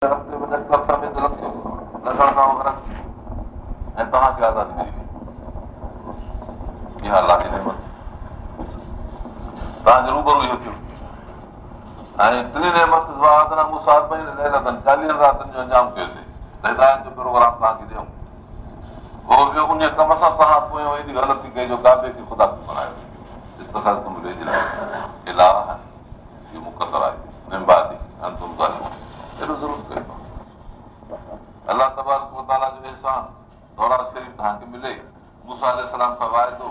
۽ توهان کي آزادي ملي وئي اها توهان جي روبرو اهو ٿيو ۽ ٽنهي چاليهن راتن جو انجام ڪيوسين هدايت جو پروگرام توهان کي ڏيون اهو به ان ڪم سان توهان پوءِ ايڏي غلطي ڪئي جو ڪابي کي خدا بڻايو مقدر آهي احسان دورا شريف توهان کي ملي. مون سان سلام سان واعدو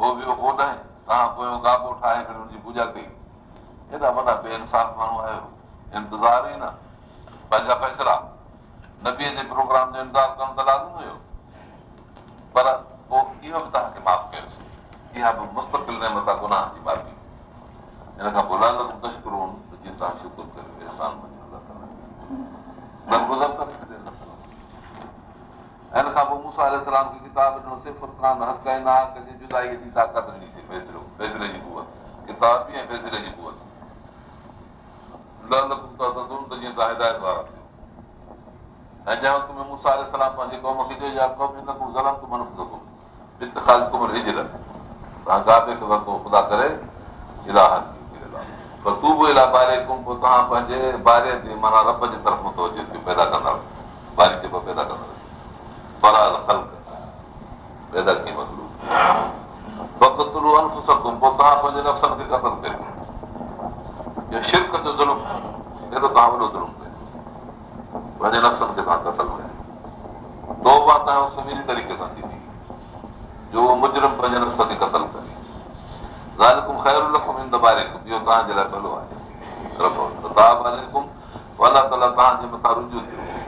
اهو به اوڏان توهان پوءِ گابو ٺاهي ڪري هن جي پوڄا ڪئي. هيڏا وڏا بي انصاف ماڻهو آيو انتظار ئي نه. پنهنجا فيصلا. نبيءَ جي پروگرام جو انتظار ڪرڻ ته لازم هيو. پر پوءِ اهو به توهان کي معاف ڪيوسين. اها به مستقل نيمت آهي گناهه جي معافي هن کان پوءِ لال تشڪر جيئن توهان شڪر ڪيو احسان هن کان پوءِ مون سان کي ڪتاب ڏنو جدائي جي طاقت ڏنيسين فيصلي جي ڪوت ڪتاب به ۽ فيصلي جي ڪوت. جيئن توهان هدايت وارا ٿيو. ۽ جنهن وقت ۾ مون سان پنهنجي قوم کي چيو توهان گابي کي ورتو خدا ڪري الاهن پر تون به اهڙا باري ڪم پوءِ توهان پنهنجي باري تي معنيٰ رب جي طرف اچي پيدا ڪندڙ باري تي پيدا ڪندڙ پيدا ڪيئن مسئلو وقت پوءِ توهان پنهنجي نفسن کي قتل ڪيو شرڪ جو ظلم اهڙو توهان وڏو ظلم ڪيو پنهنجي نفسن کي توهان قتل ڪيو تو به توهان سميري طريقي سان ٿيندي جو اهو مجرم پنهنجي نفس کي قتل ڪري اهو توهان جي لاءِ ڀلو آهي توهان جي ٿيو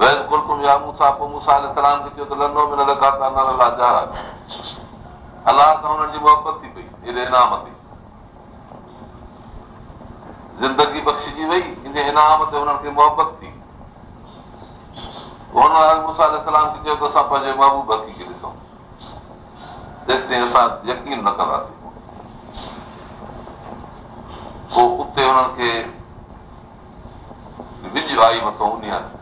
يا مون سان پوءِ مون سان سلام کي چيو ته لنڊو ۾ نه لڳا ته الله جهار الله سان هنن جي محبت ٿي پئي ايڏي انعام تي زندگي بخشجي وئي ان انعام تي هنن کي محبت ٿي مون سان سلام کي چيو ته اسان پنهنجي محبوب کي ڏسون جيس تائين اسان يقين نه ڪنداسين پوءِ اتي هنن کي وجهه آئي مٿان ان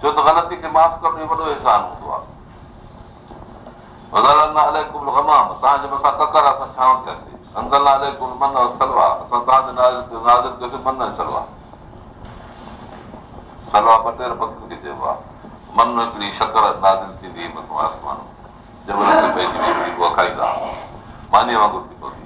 ڇو ته غلطي کي معاف ڪرڻ اهو وڏو احسان هوندو آهي توهان جي مٿان ڪڪر اسان ڇانو ڪياسين من وانگر ٿي پوندي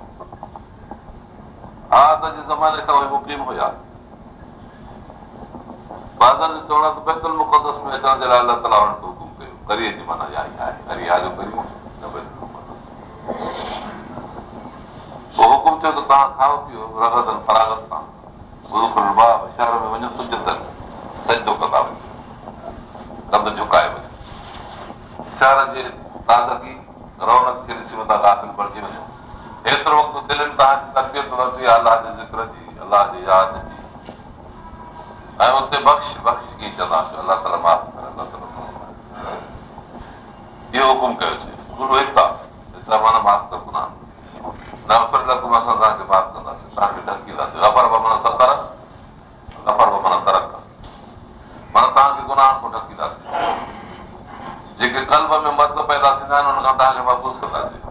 ته جي زماني کان اهي مقيم هئا جو چوڻ ته بيتل مقدس ۾ اچڻ جي لاءِ الله تالا وٽ حڪم ڪيو ڪريءَ جي معنيٰ اها ئي آهي ڪريا جو ڪريو حڪم ٿيو ته توهان کائو پيئو رگت فراگت سان شهر ۾ وڃو سجت سجدو ڪندا وڃو ڪد جهڪائي وڃو شهر جي تازگي رونق کي ڏسي وڃان داخل پڙهجي وڃو ايترو وقت دلن توهان جي تربيت ورتي الله جي ذڪر جي الله جي ياد جي. ۽ اتي بخش بخش ڪيئن چونداسين الله تالا اهو حڪم ڪيوسين جيڪي ڪلب ۾ مرد پيدا ٿيندا آهن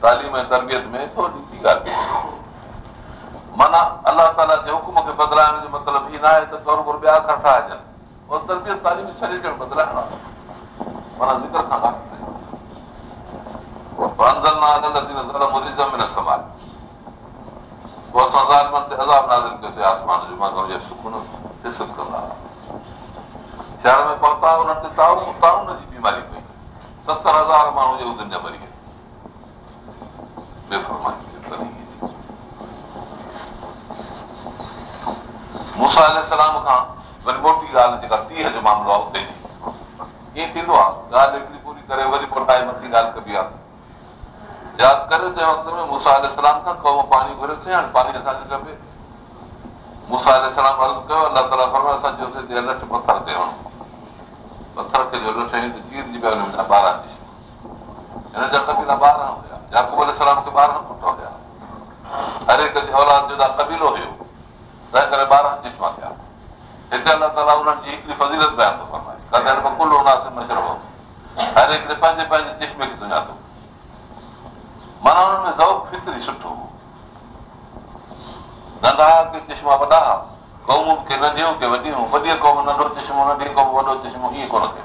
تعليم ۽ تربيت ۾ ٿوري سي ڳالهه معنيٰ الله تالا جي حڪم کي بدلائڻ جو مطلب هيءُ نه آهي ته طور ٻيا گهر ٺاهجن تربيت تعليم ڇڏي ڏيڻ بدلائڻو آهي. معنيٰ ذڪر کان پهتا تي تائن تائن جي بيماري پئي. ستر هزار ماڻهو جي ادن جا مري ويا موسيٰ سلام کان وري موٽي ڳالهه جيڪا تيهه جو معاملو آهي اتي ائين ٿيندو آهي ڳالهه هڪڙي پوري ڪري وري موٽائي مٿي ڳالهه ڪبي آهي ياد ڪري تنهن وقت ۾ موسيٰ سلام کان ڪوم پاڻي گهريوسين هاڻي پاڻي اسان کي کپي موسيٰ سلام عرض ڪيو الله تالا فرمائي اسان چيوسين لٺ پٿر تي وڃو پٿر تي جو لٺ ته چير جي پيا وڃن ٻارهن ٿي هن جا ڪبيلا ٻارهن هئا ياڪوب سلام کي ٻارهن پٽ هئا هر هڪ اولاد جو ڪبيلو هيو تنهن ڪري ٻارهن چشما ٿيا هتي الله تالا انهن جي هڪڙي فضيلت بيان ٿو فرمائي ڪڏهن ڪل مشر هو هر هڪڙي پنهنجي پنهنجي چشمي کي سڃاتو معنيٰ هنن ۾ ذوق فطري سٺو هو ننڍا ڪي چشما وڏا قوم کي ننڍيون ڪي وڏيون چشمو ننڍي قوم وڏو چشمو ائين ڪونه ٿئي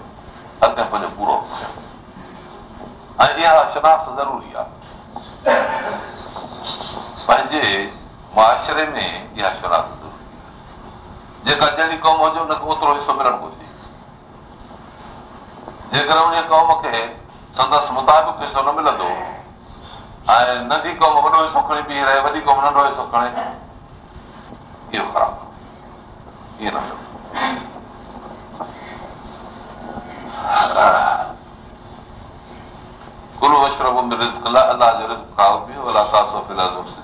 اڳتي پنهنجو پورو ۽ اها شناخت ضروري آهي پنهنجي معاشري ۾ اها شراست جيڪا جهڙي قوم هجي هن کي اوترو حصو ملڻ گهرجي جيڪر ان قوم کي سندس مطابق حصو نه ملندو ۽ ننڍي قوم وڏو حصو کڻي بيهه رهي وڏي قوم ننڍو حصو کڻي اهو خراب ائين نه ڪل وشرب رسڪ الله جو رسڪ کائو پيئو الله ساسو في الحال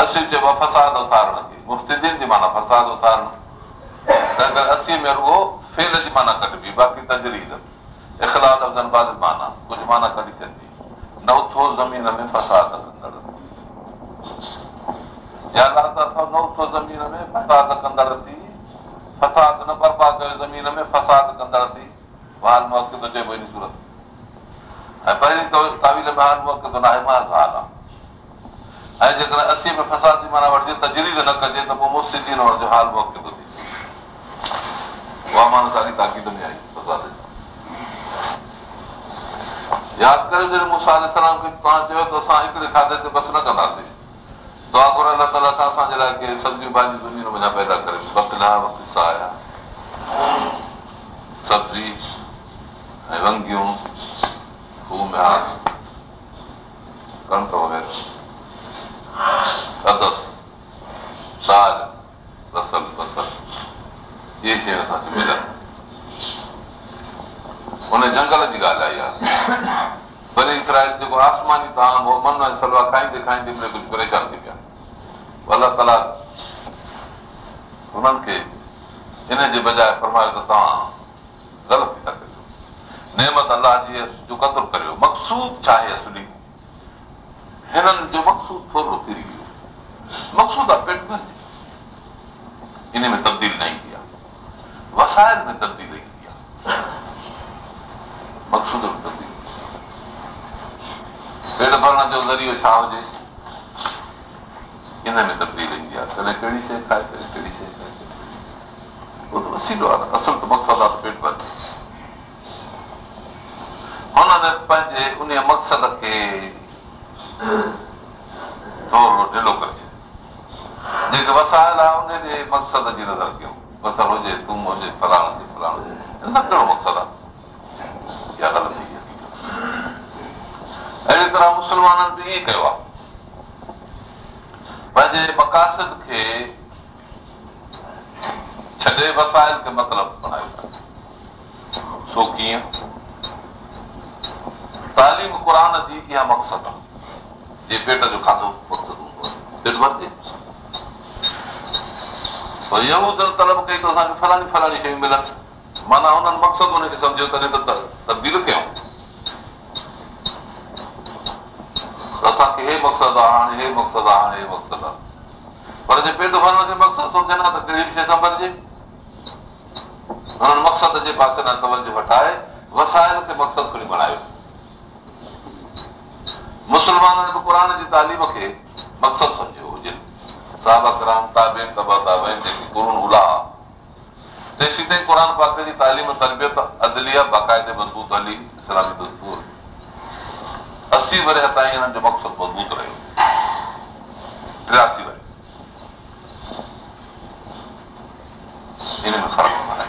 اسي چئبو فساد اتارڻ جي مفتدين جي معنيٰ فساد اتارڻ تنهن اسي ۾ رڳو فيل جي معنيٰ ڪڍبي باقي تجريد اخلاد بعد معنيٰ ڪجهه معنيٰ ڪڍي ڪڍي نه اٿو زمين ۾ فساد ڪندڙ يا نه اٿو زمين ۾ فساد ڪندڙ ٿي فساد نه برباد ڪيو زمين ۾ فساد ڪندڙ ٿي وال موق چئبو ان سورت ۽ پهرين تاويل ۾ حال موق نه آهي مان حال آهي ۽ جيڪر اسي ۾ فساد جي معنيٰ وٺجي تجريد نه ڪجي ته پوءِ مستدين جو حال موقعي ٿو ٿي اها معنيٰ ساري تاقيد ۾ آئي فساد ياد ڪري جڏهن مون سان سلام کي توهان چيو ته اسان هڪڙي کاڌي تي بس نه ڪنداسين. دعا گهر الله تالا کان اسان جي لاءِ ڪي سبزيون ڀاڄيون زمين ۾ پيدا ڪري بڪلا قصا آيا سبزي ۽ ونگيون هن جنگل جي ڳالهه آئي آهي وري اسرائل جيڪو آسماني طعام هو من ۽ سلوا کائيندي کائيندي ڪجهه پريشان ٿي پيا الله تالا هنن کي ان جي بجاءِ فرمايو ته توهان غلط ڪيو نيمت الله جي جو قدر ڪريو مقسود ڇا آهي اصلي هنن جو مقسود ٿورو ڦري ويو مقسود آهي پيٽ ان ۾ تبديل نه ايندي آهي وسايل ۾ تبديلي ايندي آهي مقسود ۾ تبديلي پيٽ ڀرڻ جو ذريعو ڇا هجي ان ۾ تبديلي ايندي آهي ڪڏهن ڪهڙي شيءِ کائي ڪڏهن ڪهڙي شيءِ کائي وسيلو آهي اصل ته مقصد آهي پيٽ ڀر هنن پنهنجي ان مقصد کي ٿورو ڍلو ڪري جيڪي وسايل آهي ان جي مقصد جي نظر ڪيون بصر هجي ٿوم هجي فلاڻ هجي فلاڻ هجي نه ڪهڙو مقصد آهي اها غلط اهڙي طرح مسلمانن به ائين ڪيو آهي پنهنجي مقاسد کي ڇڏي وسايل کي مطلب بڻايو سو ڪيئن تعليم قر جي اها مقصد آهي پيٽ جو کاڌو طلب ڪئي ته اسان کي فلاڻي فلاڻي شيون ملن معنيٰ هنن مقصد هن کي سمجهو تڏهن ته تبديل ڪيون اسان کي هي مقصد آهي هاڻي هي مقصد آهي هاڻي هي مقصد آهي پر جي پيٽ ڀرڻ کي مقصد سوچي نه ته ڪهڙي به شيءِ سنڀلجي هنن مقصد جي پاسي نه توجو هٽائي وسايل کي مقصد کڻي بڻايو مسلمانن به قر جي تعليم کي مقصد سمجهو هجي. تعليم تربيت عدليا باقائدي مضبوط هلي اسلامي دستور. اسي وري تائين هنن جو مقصد مضبوط رهيو. ٽياسي وري هن ۾ فرق آهي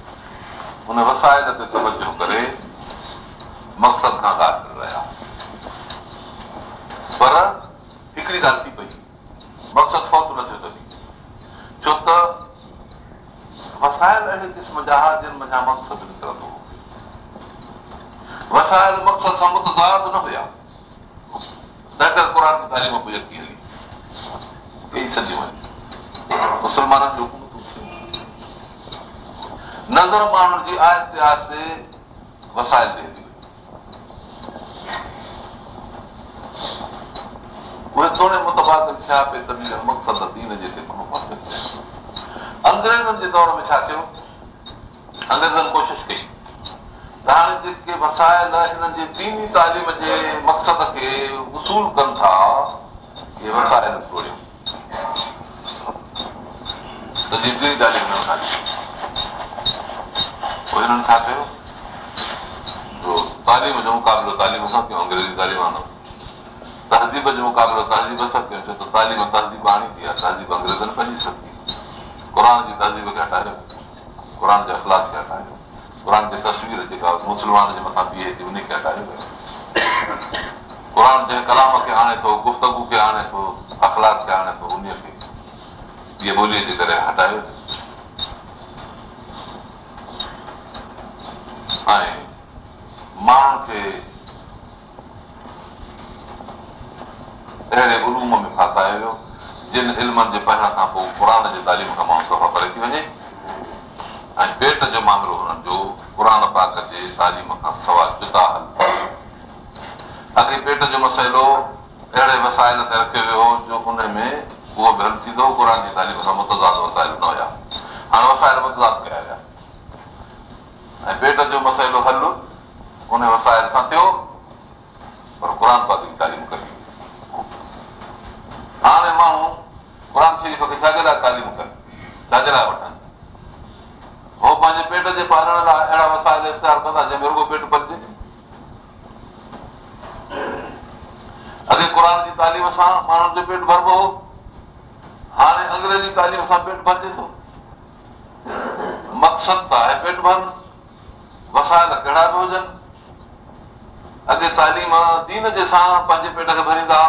هن وسايل تي توجو ڪري مقصد کان ڳالهه رهيا پر هڪڙي ڳالهه ٿي پئي مقصد فوت نه ٿيو ته ڇو ته وسايل اهڙي قسم جا جن مٿان مقصد نڪرندو وسايل مقصد سان متزاد نه هئا. ته ڪري قر تعليم يڪي هلي سڄي وڃي مسلمانن جو نظر ماڻهن جي آهستي آهستي تي هلي اهي ٿوري متباد ٿيا پئي ته مقصد دين جي انگريزن جي دور ۾ ڇا ڪيو انگريزن ڪوشش ڪئي. ته هاڻي جيڪي وسايل هنن جي ديني تعليم جي مقصد کي وصول ڪن ٿا اهي وسايل توڙيو ته ديني تعليم پوءِ هنن ڇا ڪيو تعليم جو مقابلو تعليم سان ڪيون انگريزي تعليم آنو تهذيب جو مقابلو تهذيب سان ڪيون ڇو ته تعليم تهذيب آڻي ٿي آهي تهذيب انگريزن پنهنجي سگهي قر جي تهذيب کي هٽايو قر جي اخلاڪ کي هٽايو قر جي تصوير جيڪا مسلمان جي مٿان بيهي ٿي ان کي هٽايو قر جي ڪلام کي آڻي ٿو گفتگ کي آڻي ٿو اخلاڪ کي آڻي ٿو ان کي ٻئي ٻوليءَ جي ڪري هٽايو ۽ ماڻهن کي اهڙي الوم ۾ فاسايو ويو جن المن جي پهران کان پوءِ قر جي تعليم کان ماڻهو صفا ڪري ٿي وڃي. ۽ پيٽ جو معاملو هنن جو قر پاڪ جي تعليم کان سواءِ جدا هل. اڳي پيٽ جو مسئلو اهڙي وسائل تي رکيو ويو جو هن ۾ اهو به هل ٿيندو قر جي تعليم کان متزاد وسائل نه هئا. هاڻي وسائل متزاد ڪيا ويا ۽ پيٽ جو مسئلو هل ان وسايل سان ٿيو پر قر جي تعليم ڪئي هاڻي ماڻهو قر شريف کي ڇا جي لاءِ تعليم ڪن ڇا جي لاءِ وٺن هو پنهنجي پيٽ جي پالڻ لاءِ اهڙا وسايل اختيار ڪندا جنهن ۾ رڳو پيٽ ڀرجي اڳي قر جي تعليم سان ماڻهن جو پيٽ ڀربو هو. هاڻي انگريزي تعليم سان پيٽ ڀرجي ٿو. مقصد ته آهي پيٽ ڀرڻ وسايل ڪهڙا به هجن. اڳي تعليم دين جي سان پنهنجي پيٽ کي ڀريندا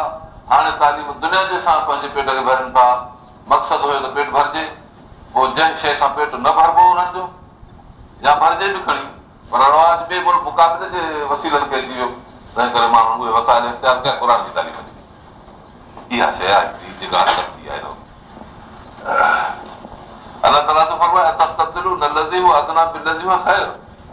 هاڻي تعليم دنيا جي سان پنهنجي پيٽ کي ڀرن ٿا. مقصد هيو ته پيٽ ڀرجي. پوءِ جنهن شيءِ سان پيٽ نه ڀربو هنن جو. يا ڀرجي به کڻي. پر رواج ٻئي مقابلي جي وسيلن کي اچي ويو. تنهن ڪري ماڻهو اهي وسايل اختيار ڪيا قر جي تعريف اها شيءِ آهي جيڪا آهي الله تالا ته خير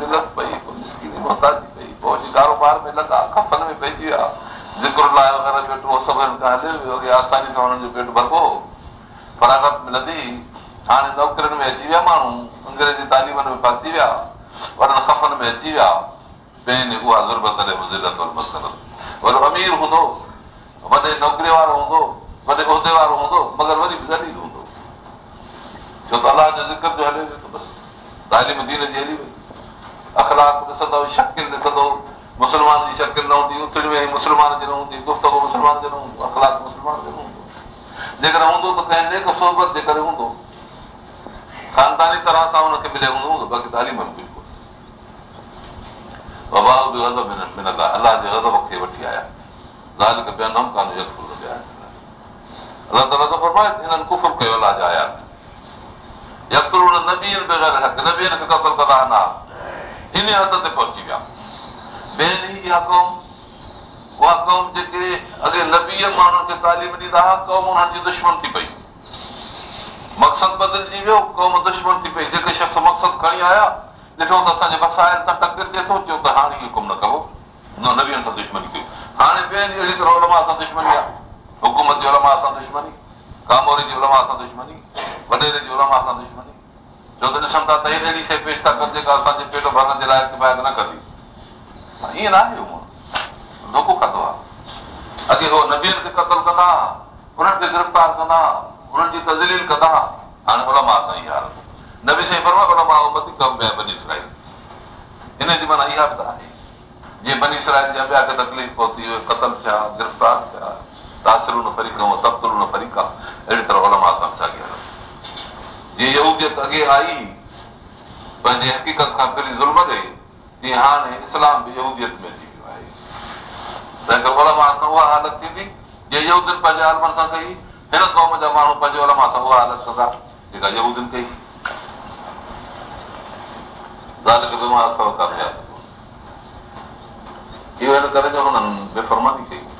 ضرورت پئي پئي پوءِ ڪاروبار ۾ لڳا کپن ۾ پئجي ويا ذڪر لاءِ وغيره پيٽ اهو سڀني کان هلي ويو آساني سان هنن جو پيٽ ڀربو فراگت ملندي هاڻي نوڪرين ۾ اچي ويا ماڻهو انگريزي تاليمن ۾ ڦاسي ويا ورن کپن ۾ اچي ويا پنهنجي اها ضرورت وري امير هوندو وڏي نوڪري وارو هوندو وڏي عهدي وارو هوندو مگر وري به زرير هوندو ڇو ته الله جو ذڪر جو هلي ويو بس تعليم دين جي هلي وئي اخلاڪ ڏسندو شڪل ڏسندو مسلمان جي شڪل نه هوندي اٿڙي ويهي مسلمان جي نه هوندي گفتگ مسلمان جو نه هوندو اخلاڪ مسلمان جو نه هوندو جيڪر هوندو ته ڪنهن نيڪ سوهبت جي ڪري هوندو خانداني طرح سان هن کي مليو هوندو هوندو باقي تعليم به بابا به حزب الله جي حزب کي وٺي آيا ٻين ڪانه الله تالا ته فرمائي هنن ڪفر ڪيو الله جا آيا ان حد تي پهچي ويا اها قوم اها قوم جيڪي اڳي نبيءَ ماڻهن کي تعليم ڏيندا هئا قوم انهن جي دشمن ٿي پئي مقصد بدلجي ويو قوم دشمن ٿي پئي جيڪي شخص مقصد کڻي آيا ڏٺو ته اسان جي مسائل سان ٽڪر ٿئي ٿو چيو ته هاڻي اهو ڪم نه ڪبو نه نبيئن سان دشمني ڪيو هاڻي ٻين اهڙي طرح سان دشمني آهي حڪومت جي علماء سان دشمني ڪاموري جي علماء سان دشمني وڏيري جي علماء سان دشمني ڇو ته ڏسن ٿا ته هي اهڙي شيءِ پيش ٿا ڪن جيڪا اسان جي پيٽ ڀرڻ جي لاءِ ڪفايت نه ڪندي ائين نه آهي ڌوکو کاڌو آهي اڳي اهو نبين کي قتل ڪندا انهن کي گرفتار ڪندا انهن جي تزليل ڪندا هاڻي علماء سان ئي حالت نبي سائين فرما علماء وڌيڪ ڪم ۾ بني سرائي هن جي معنيٰ اها به ته آهي جيئن بني سرائي جي ٻيا کي تڪليف پهتي قتل ٿيا گرفتار ٿيا تاسرون نه فريق تبترو نه فريق آهي اهڙي طرح علماء سان ساڳي حالت جيئن يهوديت اڳي آئي پنهنجي حقيقت کان پهرين ظلم ڏي تيئن هاڻي اسلام به يهوديت ۾ اچي ويو آهي تنهن ڪري علماء سان اها حالت ٿيندي جيئن يهودين پنهنجي عالمن سان ڪئي هن قوم جا ماڻهو پنهنجي علماء سان اها حالت ڪندا جيڪا يهودين ڪئي ڳالهه کي بيمار اهو هن ڪري جو هنن بيفرماني ڪئي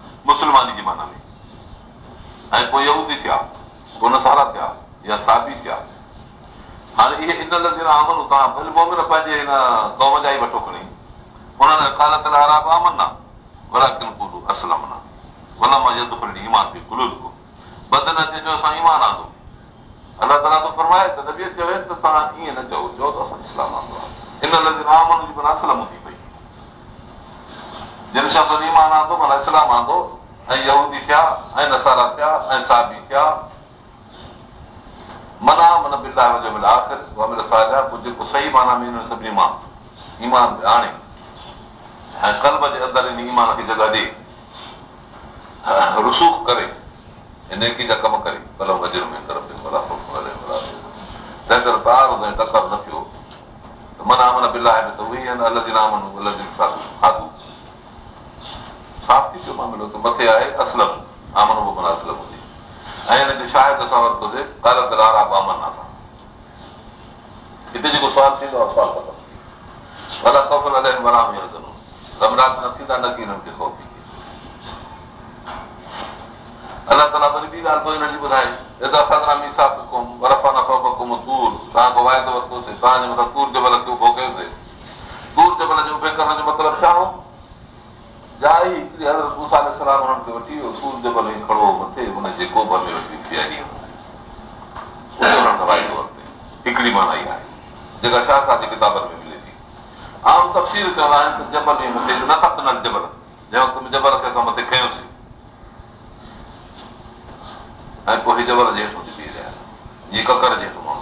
مسلماني جي معنيٰ ۾۽ پوءِ يهودي ٿيا پوءِ نسارا ٿيا يا سادي ٿيا. هاڻي اهي ان لڳي آمن توهان ڀلي مومن پنهنجي هن قوم جا ئي وٺو کڻي. هنن ڪالت آراب آمن نه ورا ڪن ڪلو اسلم نه. ولا مان يد کڻي ايمان ٿي ڪلو ڪو بدن اچي جو اسان ايمان آندو. الله تالا ته فرمائي ته نبي چيو ته توهان ائين نه چئو چئو ته اسان اسلام آندو آهي. ان لڳي آمن جي معنيٰ اسلم هوندي جن شخص ايمان آندو معنيٰ اسلام آندو ۽ يهودي ٿيا ۽ نسارا ٿيا ۽ سادي ٿيا منا من بلا آخر جيڪو صحيح معنيٰ ۾ سڀني مان ايمان آڻي ۽ ڪلب جي اندر ايمان کي جڳهه ڏي رسوک ڪري نيڪي جا ڪم ڪري قلم اجر ۾ تنهن ڪري تار ٽڪر نه ٿيو منا من بلا آهي ته اهي آهن الڳ نامن الڳ کاڌو صاف ٿي پيو معاملو ته مٿي آهي اسلم آمن معنيٰ اسلم هوندي ۽ هن کي شايد اسان ورتوسين غلط رارا بامن اسان هتي جيڪو سوال ٿيندو آهي سوال ڀلا سڦل الائي مرام رمرات نه ٿيندا نه ڪه هنن کي خوفي الله تالا وري ٻي ڳالهه پوءِ هنن جي ٻڌائي توهانکو واعدو ورتوسين توهان جي مٿان تور جبل کي اڀو ڪيوسين تور جبل جي اڀي ڪرڻ جو مطلب ڇا هو جائي سلام هنن کي وٺي ويو سور جبل ئي کڙو مٿي هن جي ڪو به ۾ وٺي ورتي هڪڙي معنيٰ ئي آهي جيڪا شاهه سان ڪتابن ۾ ملي ٿي. عام تفصيل چوندا آهن ته جبل ئي مٿي نه کپندا جبل جنهن وقت جبل کي اسان مٿي کيونسين. ۽ پوءِ جبل جي هيٺ ڏسي رهيا. جيئن ڪڪر جي هيٺ ماڻهو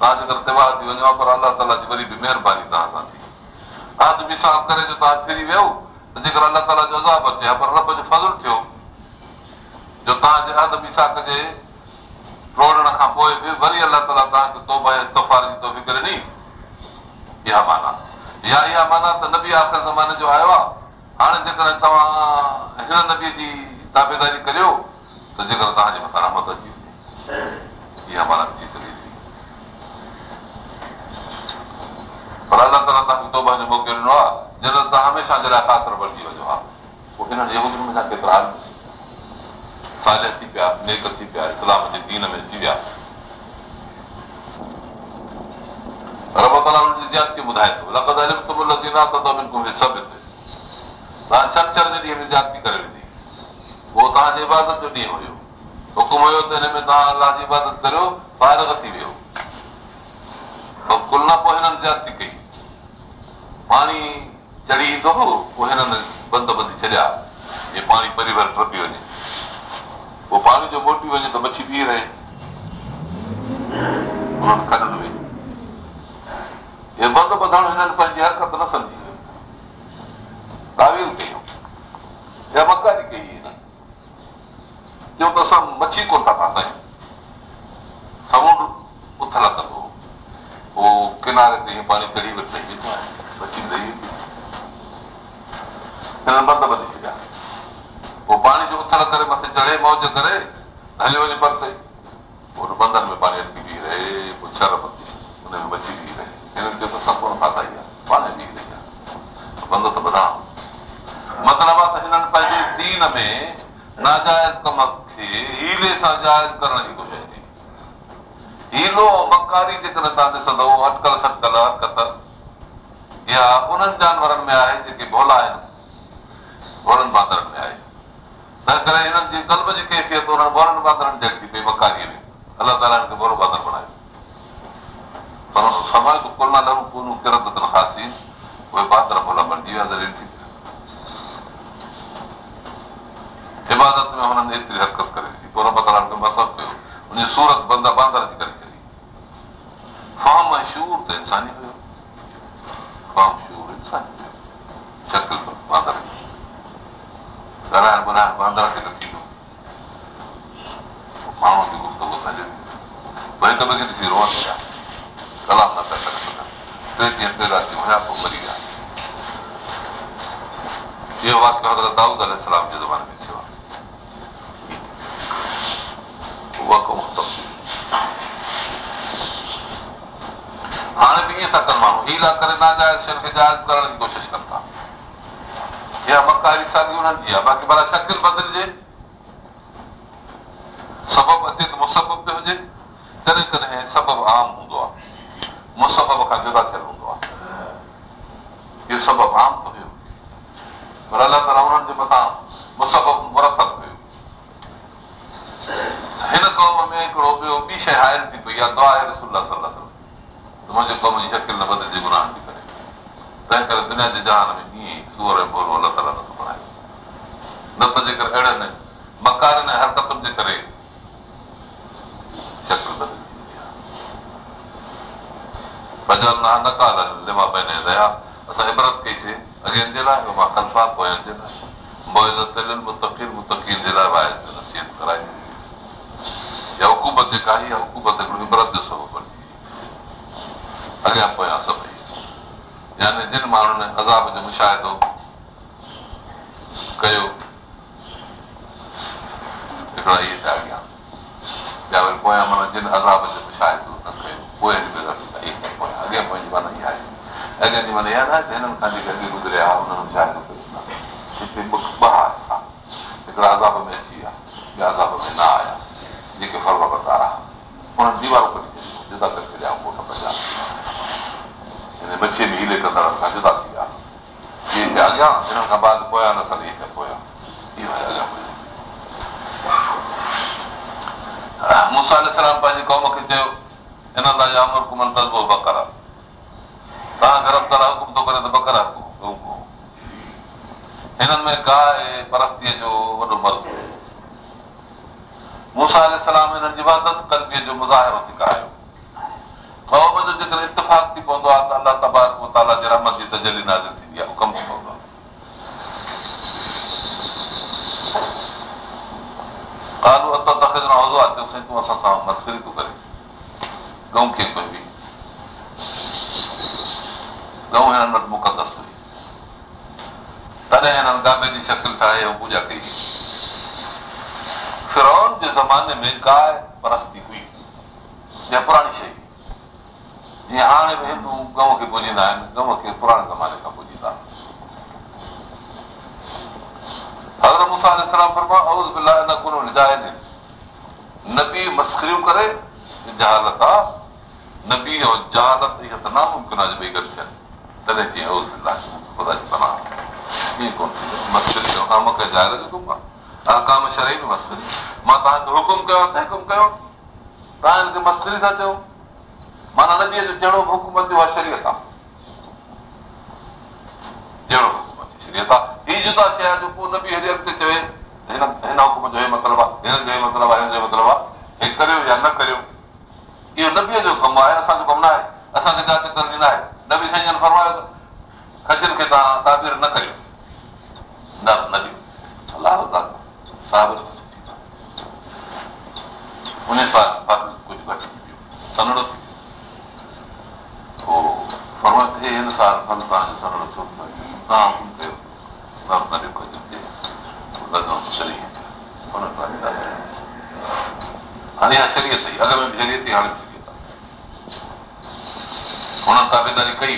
توهان جيڪر تيوهار ٿي وڃو پر الله تالا جي وري به مهرباني توهان سان ٿي. آدمي سان ڪري جو توهان ڦري ويو ته جيڪر الله تالا جو عذاب اچي ها پر رب جو فضل ٿيو جو توهان جي آدمي ساڪ جي روڙڻ کان پوءِ به وري الله تالا توهان کي توبا استفار جي تحفي ڪري ني اها معنيٰ. يا اها معنيٰ ته نبي آخر زماني جو آيو آهي. هاڻي جيڪڏهن توهان هن نبيءَ جي تابيداري ڪريو ته جيڪر توهان جي مٿان رحمت اچي وڃي. اها معنيٰ ٿي سگهي. ٿي پر الله تالا توهان کي توبا جو موقعو ڏنو آهي جڏهن توهان هميشه جي لاءِ خاص بڻجي وڃو ها پوءِ هن جي حڪم سان ڪيترا سال ٿي پيا نيڪ ٿي پيا اسلام جي دين ۾ ٿي ويا رب تالا هن جي جياتي ٻڌائي ٿو لڳندو توهان ڇنڇر جي ڏينهن ۾ جياتي ڪري وڌي اهو توهان جي عبادت جو ڏينهن هيو حڪم هيو ته هن ۾ توهان الله جي عبادت ڪريو فارگ ٿي ويو ڪل نه پوءِ هنن جياتي ڪئي پاڻي چڙهي ايندو هو پوءِ هنن بند بندي ڇڏيا جيئن پاڻي پرور ٽپي وڃي پوءِ پاڻي جو موٽي وڃي ته مڇي بيهه رهي. اهي بند ٻڌڻ هنن پنهنجي حرڪت نه سمجهي. تاويل ڪيون يا مڪاري ڪئي ٻيو ته اسان مڇي ڪونه ٿا فاسايون سمنڊ اٿل ڪندو اهو ڪناري تي پاڻي چڙهي ويٺو رهي هنن بند ٻڌي ڇڏيا پوءِ پاڻي جو اٿل ڪري مٿي چڙهي موج ڪري هلي وڃي پرتي پوءِ بندر ۾ پاڻي اٽڪي بيهه رهي پوءِ ڇر پتي هن ۾ مڇي بيهه رهي چيو ته اسان ڪونه فاسائي آهي پاڻي بيهه رهي آهي بند ته ٻڌا مطلب آهي ته هنن پنهنجي دين ۾ ناجائز ڪم کي هيلي سان جائز ڪرڻ جي ڪوشش ڪئي هيلو مڪاري جيڪڏهن توهان ڏسندؤ اٽڪل سٽڪل حرڪت اها انهن جانورن ۾ آهي جيڪي ڀولا آهن گهوڙن باندرن ۾ آهي. تنهن ڪري هنن جي ڪلب جي ڪيفيت انهن گهوڙن باندرن جهڙي ٿي پئي مڪاريءَ ۾. الله تالا هن کي باندر بڻايو. پر سمي ڪل نه ڪرت خاسي اهي باندر ڀولا بڻجي ويا ذريعي ٿي عبادت ۾ هنن ايتري حرڪت ڪري ڏٺي. پوءِ رب کي مسر ڪيو ان سورت بند باندر جي ڪري ڇڏي فارم ۽ شور ته انساني هيو فارم شور انساني هيو شڪل باندر ڳالهائڻ ٻڌائڻ باندر کي نه ٿيندو ماڻهو جي گفتگ سڄي ڀئي هڪ ٻئي ڏسي روئن پيا ڪلام نه پيا ڪري سگهن ٽي ڏينهن ٽي رات هئا پوءِ مري ويا اهو واڪيو حضرت دائود الارم جي زماني ۾ ٿيو هاڻي به ائين ٿا ڪن ماڻهو هيلا ڪري ناجائز شين کي جائز ڪرڻ جي ڪوشش ڪن ٿا اها مڪاري ساڳي انهن جي آهي باقي ڀلا شڪل بدلجي سبب اچي ته مسب تي هجي ڪڏهن ڪڏهن سبب عام هوندو آهي مسب کان جدا ٿيل هوندو آهي اهو سبب عام ٿو هيو پر الله تالا انهن جي مٿان مسب مرتب هن قوم ۾ هڪڙو ٻيو ٻي شيءِ هايل ٿي پئي آهي دعا رسلا صلاح منهنجي ڪم جي شڪل نه بدلجي گناهه ٿي ڪري تنهن ڪري دنيا جي جهان ۾ ائين سور ۽ بولو الله تالا نٿو بڻائي نه ته جيڪر اهڙن مڪارن ۽ هرڪتن جي ڪري شڪل بدلجي نه ڪال لما پهني رهيا اسان ابرت ڪئيسين اڳين جي لاءِ مان خلفا پوين جي لاءِ متقير متقير جي لاءِ نصيحت ڪرائي يا حڪومت جيڪا آهي حڪومت هڪڙو ابرت جو سبب بڻي اڳيان پويان سڀئي يعني جن ماڻهن عذاب جو مشاهدو ڪيو هڪڙا اهي ٿيا اڳيان يا وري پويان معنيٰ جن عذاب جو مشاهدو نه ڪيو پوءِ اڳيان پوءِ معنيٰ اها آهي اڳيان جي معنيٰ اها نه آهي ته هنن کان جيڪي اڳي گذريا هئا هنن مشاهدو ڪيو هتي ٻه حصا هڪڙا عذاب ۾ اچي ويا ٻيا عذاب ۾ نه آيا جيڪي وفردار آهي انهن ديوارون ڪڍي جدا ڪري ڇڏيا ڪوٽ بچا هن بچي ۾ هيلي ڪندڙ کان جدا ٿي ويا اهي اڳيان هنن کان بعد پويان نه سگهي ته پويان اڳيان مسال پنهنجي قوم کي چيو هن تان جا امر ڪمن تزبو بڪر توهان گرم طرح حڪم ٿو ڪري ته بڪر هنن ۾ گاهه پرستيءَ جو وڏو مرض موسيٰ سلام هنن جي عبادت ڪلبيءَ جو مظاهرو ٿي ڪرايو قوم جو جيڪر اتفاق ٿي پوندو آهي ته الله تبارڪ تالا جي رحمت جي تجلي ناز ٿيندي آهي ڪم ٿي پوندو آهي ڪالو ات تخد نه هوندو آهي چيوسين تون اسان سان مسڪري ٿو ڪري گئون کي ڪوئي به گئون هنن وٽ مقدس هئي تڏهن هنن گابي جي شڪل ٺاهي ۽ پوڄا ڪئي فرون جي زماني ۾ ڳائي پرستي هئي يا پراڻي شيءِ جيئن هاڻي به هندو گئو کي پوڄيندا آهن گئو کي پراڻي زماني کان پوڄيندا حضرت مون سان فرما نه ڪونه نبي مسڪريون ڪري جهالت آهي نبي ۽ جهالت اها ته ناممڪن آهي ٻئي گڏ ٿين تڏهن جيئن ڪونه مسڪري ظاهر جو ڪم آهي اهڪام شرئي به مسڪري مان توهان کي حڪم ڪيو ته حڪم ڪيو توهان هن کي مسڪري ٿا چيو معنيٰ نديءَ جو جهڙو حڪم ٿيو آهي شرييت آهي جهڙو حڪم شرييت آهي هيءَ جدا شيءِ آهي جو پوءِ نبي هيڏي اڳتي چوي هن هن حڪم جو مطلب آهي هن جو مطلب آهي هن جو مطلب آهي هي ڪريو يا نه ڪريو اهو نبيءَ جو ڪم آهي اسان جو ڪم نه آهي اسان کي ڪا ڪرڻي نه آهي نبي سائين فرمايو کجن کي توهان تابير نه ڪريو نه نبي الله صاحب ان سان ڪجهه گهٽ ٿي ويو سنڙو ٿي پوءِ فروت هن سال ڦل توهان جو سنڙو ڇو توهان حڪم ڪيو هاڻي اها شرييت ئي اڳ ۾ به شرييت ئي هاڻي شرييت آهي هنن تابيداري ڪئي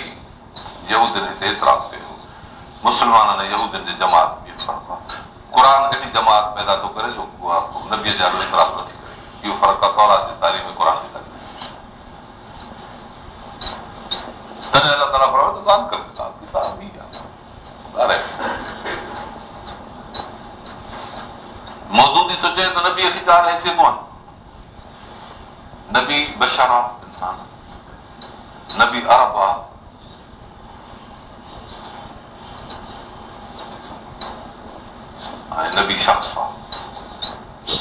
يهودين هتي اعتراض ڪيو مسلمانن يهودين جي جماعت به فرق آهي قر ڪڏهن جماعت پيدا ٿو ڪري جو نبيءَ جا اطراف نٿي ڪري اهو فرق آهي تورات جي تاريخ ۾ قر جي تاريخ تڏهن الله تالا فرمايو ته زان ڪري ڪتاب ئي آهي موجودي سوچي ته نبيءَ کي چار حيثيتون آهن نبي بشر آهي انسان نبي ارب آهي ۽ نبي شخص آهي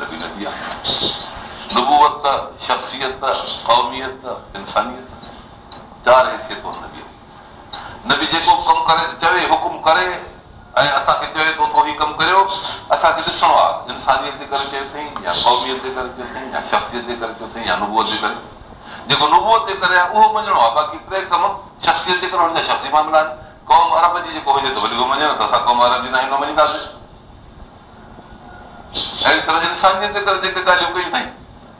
نبي نبي آهي شخصيت قوميت انسانيت چار حيثيتون نبي نبي جيڪو ڪم ڪري چوي حڪم ڪري ۽ اسان کي چوي ٿو ٿو هيءُ ڪم ڪريو اسان کي ڏسڻو آهي انسانيت جي ڪري چيو اٿئي يا قوميت جي ڪري چيو اٿئي يا شخصيت جي ڪري چيو اٿئي يا نبوئت جي ڪري جيڪو نبوئت جي ڪري آهي اهو مڃڻو آهي باقي ٽي ڪم شخصيت جي ڪري هن جا شخصي معاملا آهن قوم ارب جي جيڪو هجي ته وري اهو مڃي نه ته اسان قوم ارب جي نه مڃينداسين اهڙي طرح انسانيت جي ڪري جيڪي ڳالهيون ڪيون اٿئي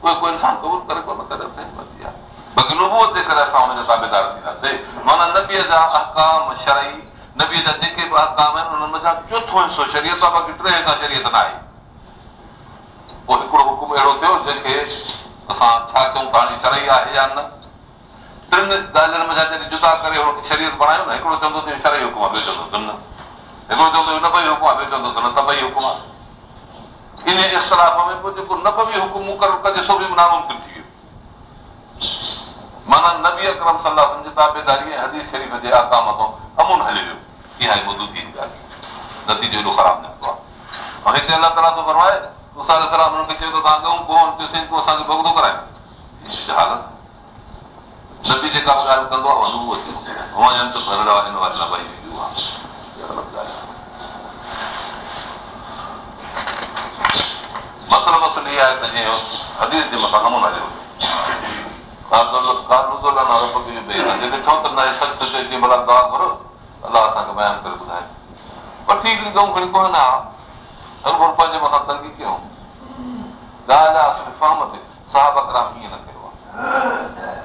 اهي ڪو انسان قبول ڪري ڪونه ڪري باقي نبوئت جي ڪري اسان هن جا تابيدار ٿينداسين معنيٰ نبيءَ جا اهڪام شرئي نبيءَ جا جيڪي به اهڪام آهن انهن جا چوٿو حصو شرييت آهي باقي ٽي حصا شرييت نه آهي پوءِ هڪڙو حڪم اهڙو ٿيو جنهن کي اسان ڇا چئون ٿا هاڻي شرئي آهي يا نه ٽن ڳالهين ۾ جڏهن جدا ڪري شرير بڻايو نه هڪڙو چوندو ته شرئي حڪم آهي ٻيو چوندو نه هڪڙو چوندو نه ٻئي حڪم آهي ٻيو چوندو ته نه ته ٻئي حڪم آهي ان اختلاف ۾ پوءِ جيڪو نه به حڪم مقرر ڪجي سو به ناممڪن ٿي ويو معنيٰ نبي اڪرم صلاح جي تابيداري ۽ حديث شريف جي آڪام تان امون هلي ويو اها مدو ٿي ڳالهه نتيجو ايڏو خراب نڪتو آهي ۽ هتي الله تالا ٿو فرمائي سلام هنن کي چيو ته توهان گئون ڪونه چيوسين تون اسان کي ڀڳدو ڪرائي حالت نبي جيڪا ڳالهه ڪندو آهي مسئلو مسئلو اها آهي ته جيئن حديث جي مٿان نمونا ڏيو ڏٺو ته نه سچ چئي ڀلا دوا ڪرو الله اسان کي بيان ڪري ٻڌائي وٺي ڏيندو کڻي ڪونه آهي پنهنجي مٿان تنگي ڪيون ڳالهه آهي تي آهي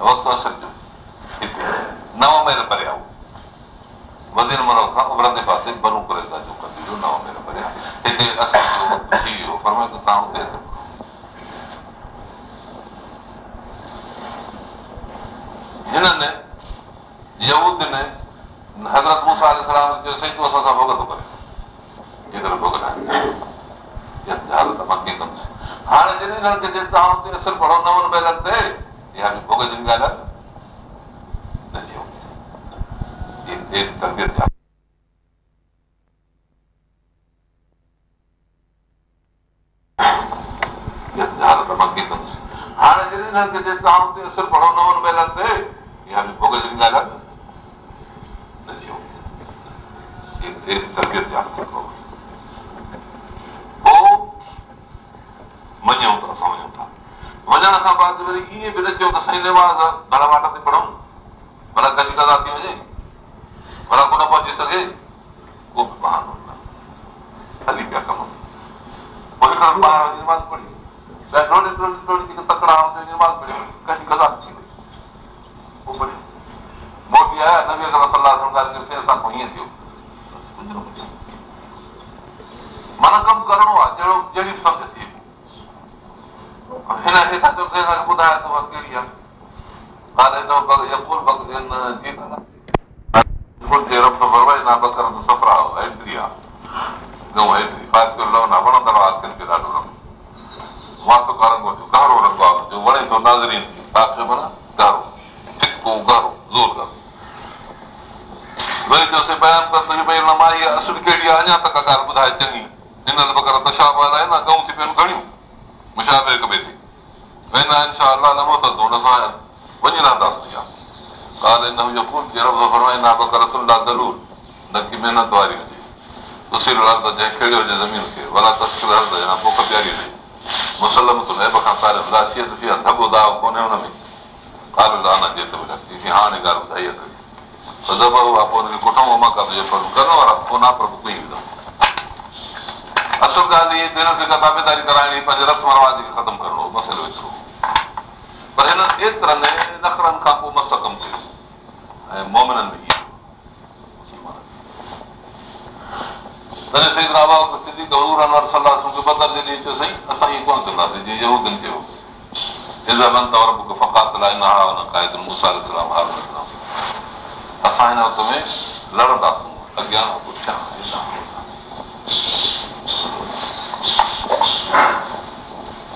وقت اثر نو مهل پري آهي وزير مرو کان اڀرندي پاسي بنو ڪري ٿا جو ڪڍي نو مهل پري هتي اثر ٿي ويو پر توهان هتي هنن يهودين حضرت موسيٰ سائين تون اسان سان ٿو ڪري ڪيترو ڀوڳ حالت مان ڪندس هاڻي جڏهن هنن کي توهان هتي اثر پڙهو نون مهلن تي اها به ڀوڳ جي ڳالهه آهي طبيعت حالت مان ڪندس هاڻي جڏهن هنن کي توهان هتي اثر پڙهو نون مهلن تي اها به ڀوڳ جي ڳالهه آهي مڃون ته اسان وڃون ٿا وڃڻ کان بعد وري ائين به نه چيو ته سائين ڀلا واٽ تي پڙهون ڀلا ڪڏهن ڪدا ٿي وڃي ڀلا ڪونه پهچي سگهي اهو به بهانو هلي پيا ڪم پوءِ نماز پڙهي تڪڙا نماز پڙهيو ڪڏهن ڪدا ٿي وئي پوءِ پڙهيو موٽي آيا نوي صلاح اسان کان ائين ٿيو معنيٰ ڪم ڪرڻو آهي جهڙو جهڙي سمجهه ٿي هن ٻڌائي ٿو ڪهڙي آهي گارو رنگ آهي جو وڻي ٿو ناظرين گارو ڦڪو گارو زور گارو وري چيوسين بيان ڪر تنهنجي ڀئي مائي اصل ڪهڙي آهي اڃا تڪ ڳالهه ٻڌائي چڱي هن بغير تشاب آهي نه گئون ٿي پيون گهڻيون مشابي هڪ ٻئي تي ويندا انشا الله ته هن سان وڃي رهنداسين ڳالهه هن جو ڦول ڪهڙو فرمائيندا بڪر سنڊا ضرور نه ڪه محنت واري هجي تسيل هرد جنهن کيڙيو هجي زمين کي ولا تسڪل هرد يا پوک پياري هجي مسلم ته نيب کان ساري اداسيئت ٿي آهي ڌبو داو ڪونهي هن ۾ ڪال دان جي تي هاڻي ڳالهه ٻڌائي اٿئي اصل ڳالهه تابيداري ڪرائڻي پنهنجي رسم رواج کي ختم ڪرڻو مسئلو ايترو پر هن ايترن نکرن کان پوءِ مست ڪم ڪيو ۽ مومنن ۾ لڙنداسين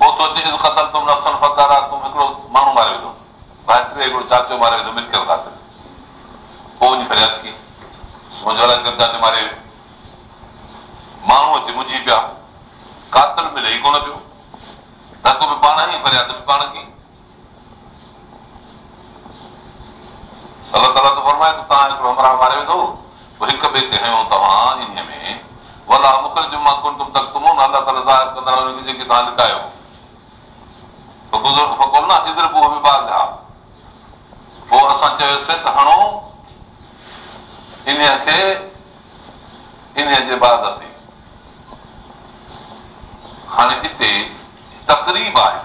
تو ختل تم نفسن فتارا تم هڪڙو ماڻهو ماري وڌو ڀائٽي هڪڙو چاچو ماري وڌو ملڪيل خاطر پوءِ وڃي فرياد ڪه منهنجو الائي ڪردار تي ماري ويو ماڻهو اچي منهنجي پيا قاتل ملي ئي ڪونه پيو ڌڪو به پاڻ ئي فرياد به پاڻ ڪه الله تالا ته فرمائي ته توهان هڪڙو همراهه ماري وڌو پوءِ هڪ ٻئي تي هيون توهان ان ۾ ولا مخل جمع ڪنڊ تڪ تم الله تالا ظاهر ڪندا جيڪي توهان لڪايو پوءِ اسان چيوسين ته هڻو ان کي ان جي بعد تي هاڻي هتي تڪريب آهي.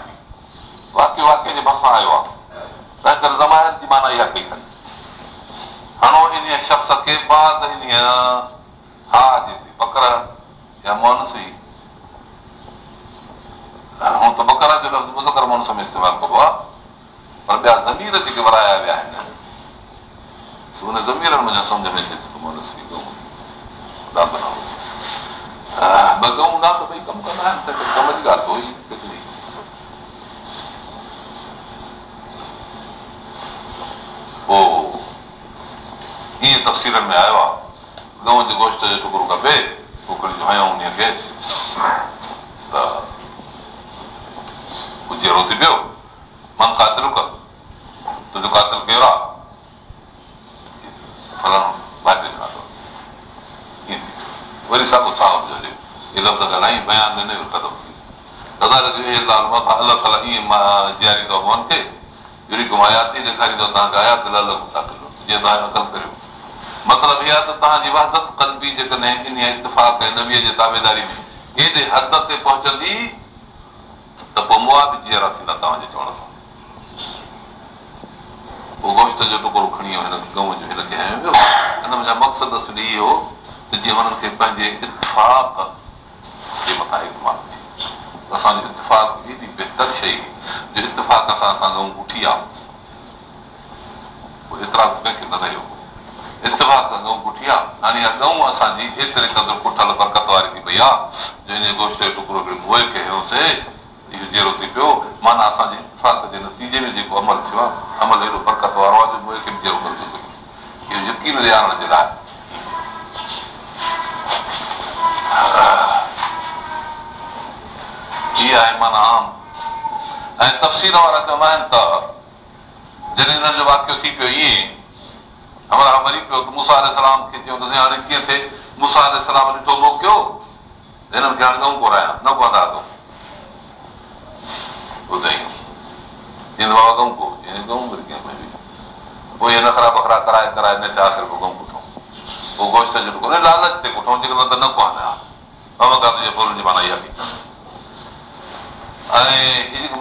واڪيه واڪيه جي ڀرسان آيو آهي. تنهن ڪري زمايت جي معنيٰ اها ڪئي اٿن. هڻو ان شخص کي بعد ان ها جيتري بڪر يا مونسي هون ته بڪر جو لفظ مزڪر مونس ۾ استعمال ڪبو آهي پر ٻيا ضمير جيڪي ورايا ويا آهن هن ضمير منهنجو سمجهه ۾ اچي ٿو ٻه گئون نه ته ڀئي ڪم ڪندا آهن ته ڪم جي ڳالهه هئي هڪڙي پوءِ ائين تفصيلن ۾ آيو آهي گئون جي گوشت جو ٽڪڙو کپي ان کي من قاتل ڪر تنهنجو قاتل ڪهڙو آهي وري ساڳيو ڇا هجي اهي لفظ ڳالهائي بيان ۾ قدم ٿي الله تالا ائين جيئاريندو موهن کي اهڙي گماياتي ڏيکاريندو توهان کي آيا ته جيئن توهان عقل ڪريو مطلب اها ته توهان جي وادت ڪلبي جيڪڏهن ان اتفاق ۽ نبيءَ جي تابيداري ۾ ايڏي حد تي ته پوءِ مئا به جيئرا ٿيندا توهان جي چوڻ سان پوءِ گوشت جو ٽڪڙو کڻي ويو هن گئون جو هن کي هيو ويو هن منهنجا مقصد اصلي اهو ته جيئن هنن کي پنهنجي اتفاق جي مٿان اتماد ٿئي اسان جو اتفاق ايڏي بهتر شيءِ جو اتفاق سان اسان گئون اٺي آهي پوءِ ايترا ڪنهن کي نه رهيو اتفاق گئون پٺي آهي هاڻي اها گئون اسان جي ايتري قدر پٺل برڪت واري ٿي پئي آهي جنهن جي گوشت جو ٽڪڙو موئي کي هيوسين اهو جهڙو ٿي پيو معنيٰ اسان جي اتفاق جي نتيجي ۾ جيڪو عمل ٿيو آهي عمل ايڏو برڪت وارو آهي جو موئي کي به جهڙو ڪري ٿو سگهي اهو يقين ڏيارڻ جي لاءِ اها آهي معنيٰ عام ۽ تفصيل وارا چوندا آهن ته جڏهن هنن جو واڪيو ٿي پيو ائين همرا مري پيو ته موسيٰ سلام کي چيو هاڻي ڪيئن ٿئي موسيٰ سلام ڏٺو موڪليو هنن کي هاڻي گئون گهرايان نه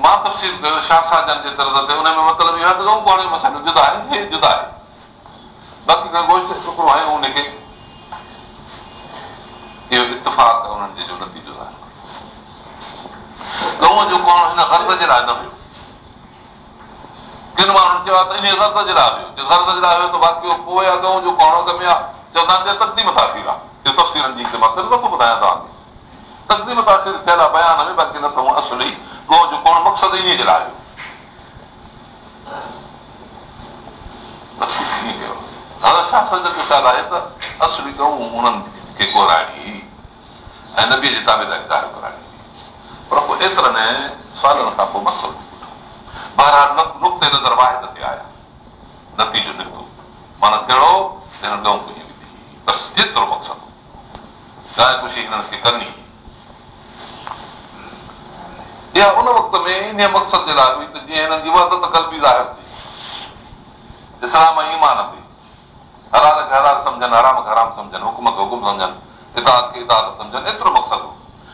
مان تفصيل ڪيو شاهه شاهجن جي طرف تي هن ۾ مطلب اهو آهي ته گئون ڪونهي مصالحو جدا آهي هي جدا آهي باقي ڪا گوشت ٽڪڙو آهي ان کي اهو اتفاق انهن جي جو نتيجو آهي گئون جو ڪونه هن گرد جي لاءِ نه هيو ڪن ماڻهن چيو آهي ته ان گرد جي لاءِ هيو گرد جي لاءِ هيو ته باقي پوءِ آهي گئون جو ڪونه اڳ ۾ آهي چوندا آهن تڪديم تاثير آهي اهو تفسيرن جي مان صرف نٿو ٻڌايان توهان کي تڪديم تاثير ٿيل آهي بيان ۾ باقي نه ته اصلي گئون جو ڪونه مقصد ان جي لاءِ هيو خيال آهي ته اصلي گئون انهن کي گهرائڻي ۽ نبيءَ جي تابيداري دار گهرائڻي پر پوءِ ايترن سالن کان پوءِ مسئلو بهرحال نقطي نظر واحد تي آيا. نتيجو نڪتو معنيٰ ڪهڙو هن گئون بس ايترو مقصد ڳالهه خوشي هنن کي ڪرڻي اها ان وقت ۾ ان مقصد جي لاءِ هئي ته جيئن هنن جي مدد ڪلبي ظاهر ٿي اسلام ايمان تي هلال کي هلال سمجهن حرام کي حرام سمجهن حڪم کي حڪم سمجهن. اتاد کي اتاد سمجهن ايترو مقصد هو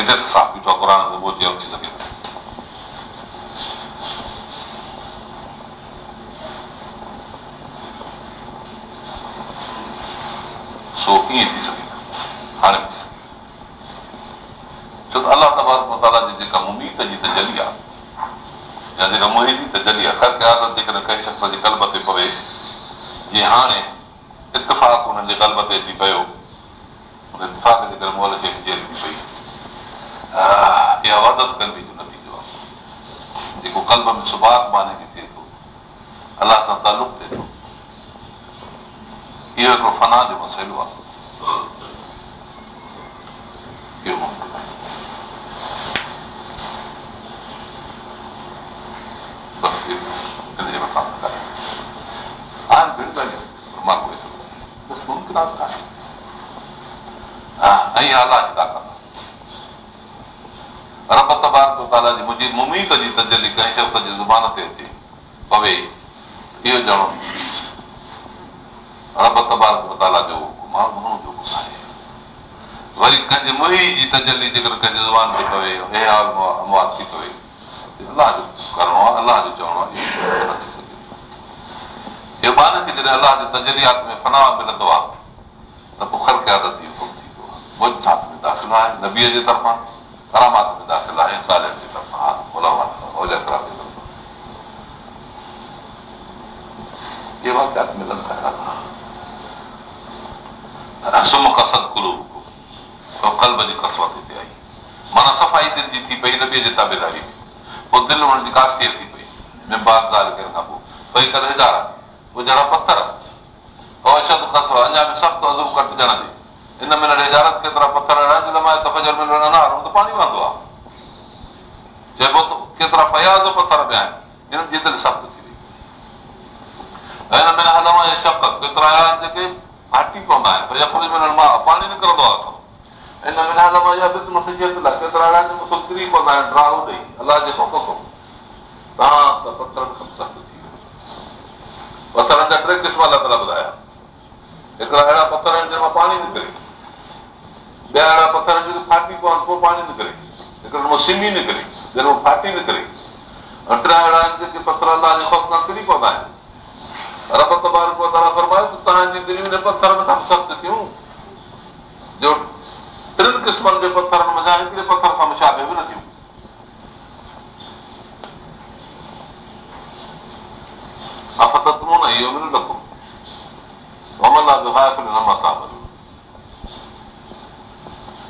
هتي ته صاف بيٺو قر پوءِ جهڙو ٿي سگهي ٿو سو ائين ٿي سگهي هاڻي ڇو ته الله تبارڪ جي جيڪا مميت جي تجلي آهي يا جيڪا مهي جي تجلي آهي خير قيادت جيڪڏهن ڪنهن شخص جي ڪلب تي پوي جيئن هاڻي اتفاق هنن جي ڪلب تي اچي پيو اتفاق جي ڪري جيل ٿي پئي اها ودت ڪلبي جو نتيجو آهي جيڪو ڪلب ۾ ثبات ماني به ٿئي ٿو الله سان تعلق ٿئي ٿو اهو هڪڙو فنا جو مسئلو آهي ۽ الله جي طاقت رب تبار جي منهنجي مميت جي تجلي ڪنهن شخص جي زبان تي اچي. پوي اهو ڄڻو. رب تبار تالا جو ماڻهو جو آهي. وري ڪنهن جي مهي جي تجلي جيڪر ڪنهن جي زبان تي پوي هي حال امواد ٿي پوي. الله جو ڪرڻو آهي الله جو چوڻو آهي اهو نه ٿي سگهي. اهو بان کي جڏهن الله جي تجليات ۾ فنا ملندو آهي ته پوءِ خرڪ عادت اهو ڪم ٿيندو آهي. مجهه ۾ داخل آهي نبيءَ جي طرفان واڪيات ملن ٿا سم ڪسد ڪلو ڪلب جي ڪسوت هتي آئي معنيٰ صفائي دل جي ٿي پئي نبيءَ جي تابيداري ۾ پوءِ دل هنن جي ڪاسيت ٿي پئي ممباد ڳالهه ڪرڻ کان پوءِ پئي ڪري هزار پوءِ جهڙا پٿر اشد قصو اڃا به سخت ازو ڪٽجڻ جي هن ۾ اجارت ڪيترا پٿر ته پاڻي وهندو آهي چئبو ڪيترا پياز پٿر پيا آهن هنن جي دل سخت ٿي وئي هن ۾ هلما شڪ ڪيترا آهن جيڪي ڦاٽي پوندا آهن پاڻي نڪرندو آهي هن ۾ ته پٿرن جا ٽي قسم تالا ٻڌايا هڪڙا اهڙا پٿر آهن جنهن مان پاڻي نڪري ٻيا اهڙا پٿر جيڪي ڦاٽي پون پوءِ پاڻي نڪري هڪڙو سمي نڪري جنهن ڦاٽي نڪري ٽي اهڙا آهن جيڪي پٿر الله جي خوف کان ڪري پوندا آهن رب تبار فرمايو ته توهان جي دليون پٿرن کان سخت ٿيون جو ٽن قسمن جي پٿرن مزا هڪڙي پٿر سان مشابي به نه ٿيون اهو به نه لکو املا جو هاف نه متا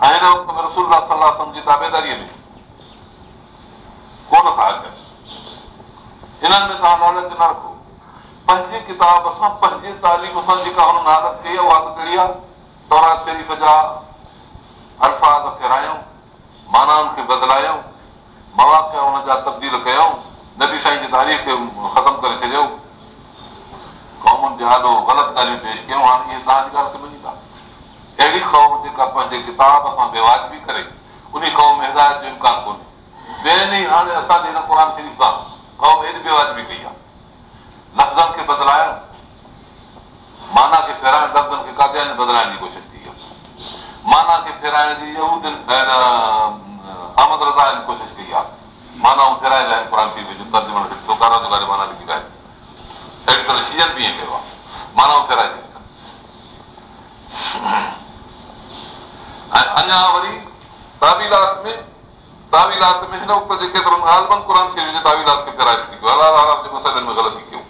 ۽ هن ۾ ڪونه ٿا اچن هنن ۾ توهان لالچ نه رکو پنهنجي ڪتاب سان پنهنجي تعليم سان جيڪا هنن حالت ڪئي آهي اها ڪهڙي آهي تورا شريف جا الفاظ فيرايون مانائن کي بدلايون جا تبديل ڪيون نبي سائين جي تاريخ کي ختم ڪري ڇڏيو. قومن جي ڏاڍو غلط ڳالهيون پيش ڪيون هاڻي اهي توهان جي ڳالهه مڃي ٿا اهڙي قوم جيڪا پنهنجي ڪتاب سان بيوازبي ڪري ان قوم ۾ هدايت جو امڪان ڪونهي ٻين ئي هاڻي اسان جي هن قر شريف سان قوم ايڏي بيوازبي ڪئي آهي لفظن کي بدلائڻ معنيٰ کي فيرائڻ لفظن کي ڪاديا بدلائڻ جي ڪوشش ڪئي آهي معنيٰ کي فيرائڻ جي احمد رضا جي ڪوشش ڪئي آهي مانائون ڦيرائي آهن قر شريف جو ترجمو ڏٺو ڪارا جو معنيٰ لکي آهي اهڙي طرح شيين به ائين ڪيو آهي مانائون ڦيرائي ۽ اڃا وري تابيلات ۾ تابيلات ۾ هن وقت جيڪي عالمن قر شريف جي تابيلات کي ڦيرائي ڪيو الله آرام جي مسئلن ۾ غلطي ڪيون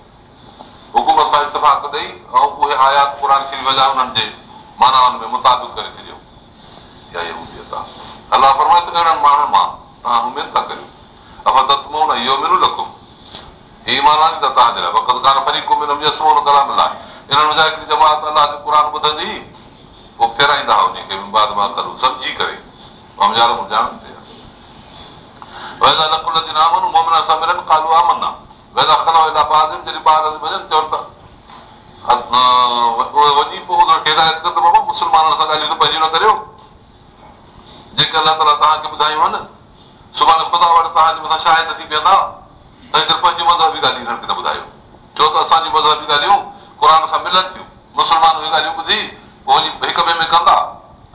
حڪومت سان اتفاق ڏيئي ۽ اهي آيات قر شريف جا انهن جي مانائن ۾ مطابق ڪري ڇڏيو الله فرمائي ته اهڙن ماڻهن مان توهان اميد ٿا ڪريو اف ته اهو منو لکو هيءَ معنيٰ ته توهان جي لاءِ وقت ڪانه فريق ۾ ڪلام لاءِ انهن وڃان هڪڙي جماعت الله جو قر ٻڌندي پوءِ فيرائيندا جيڪي الله وٽ شايد اسان جي مذهبي ملن ٿيون ٻڌي هڪ ٻئي ۾ ڪندا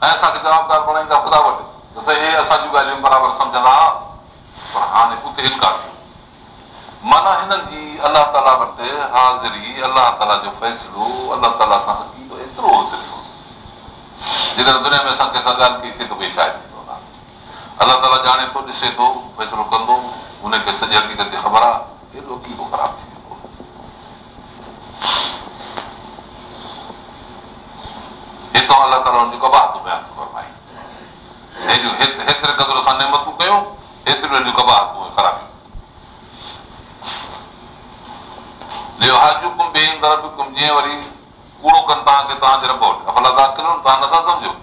۽ اسان کي جوابدار بڻائيندا خدا وٽ ته سائين هي اسان جون ڳالهيون برابر سمجهندا پر هاڻي اتي انڪار ڪيو معنيٰ هنن جي الله تالا وٽ حاضري الله تالا جو فيصلو الله تالا سان ايترو ٿيو جيڪر دنيا ۾ اسان ڪنهن سان ڳالهه ڪئيسين ته ڀئي ٿيندو الله تالا ڄاڻي ٿو ڏسي ٿو فيصلو ڪندو هن کي سڄي حقيقت خبر آهي ايترو ڪيئن خراب ٿي ويندو هتان الله تالا هن جي ڪباهت بيان ٿو فرمائي هيتري قدر اسان نيمتون ڪيون هيتريون هنجون ڪباهتون خرابيون جيئن وري ڪوڙو ڪن توهان کي توهان جي رب وٽ افلا ڪلو توهان نٿا سمجهو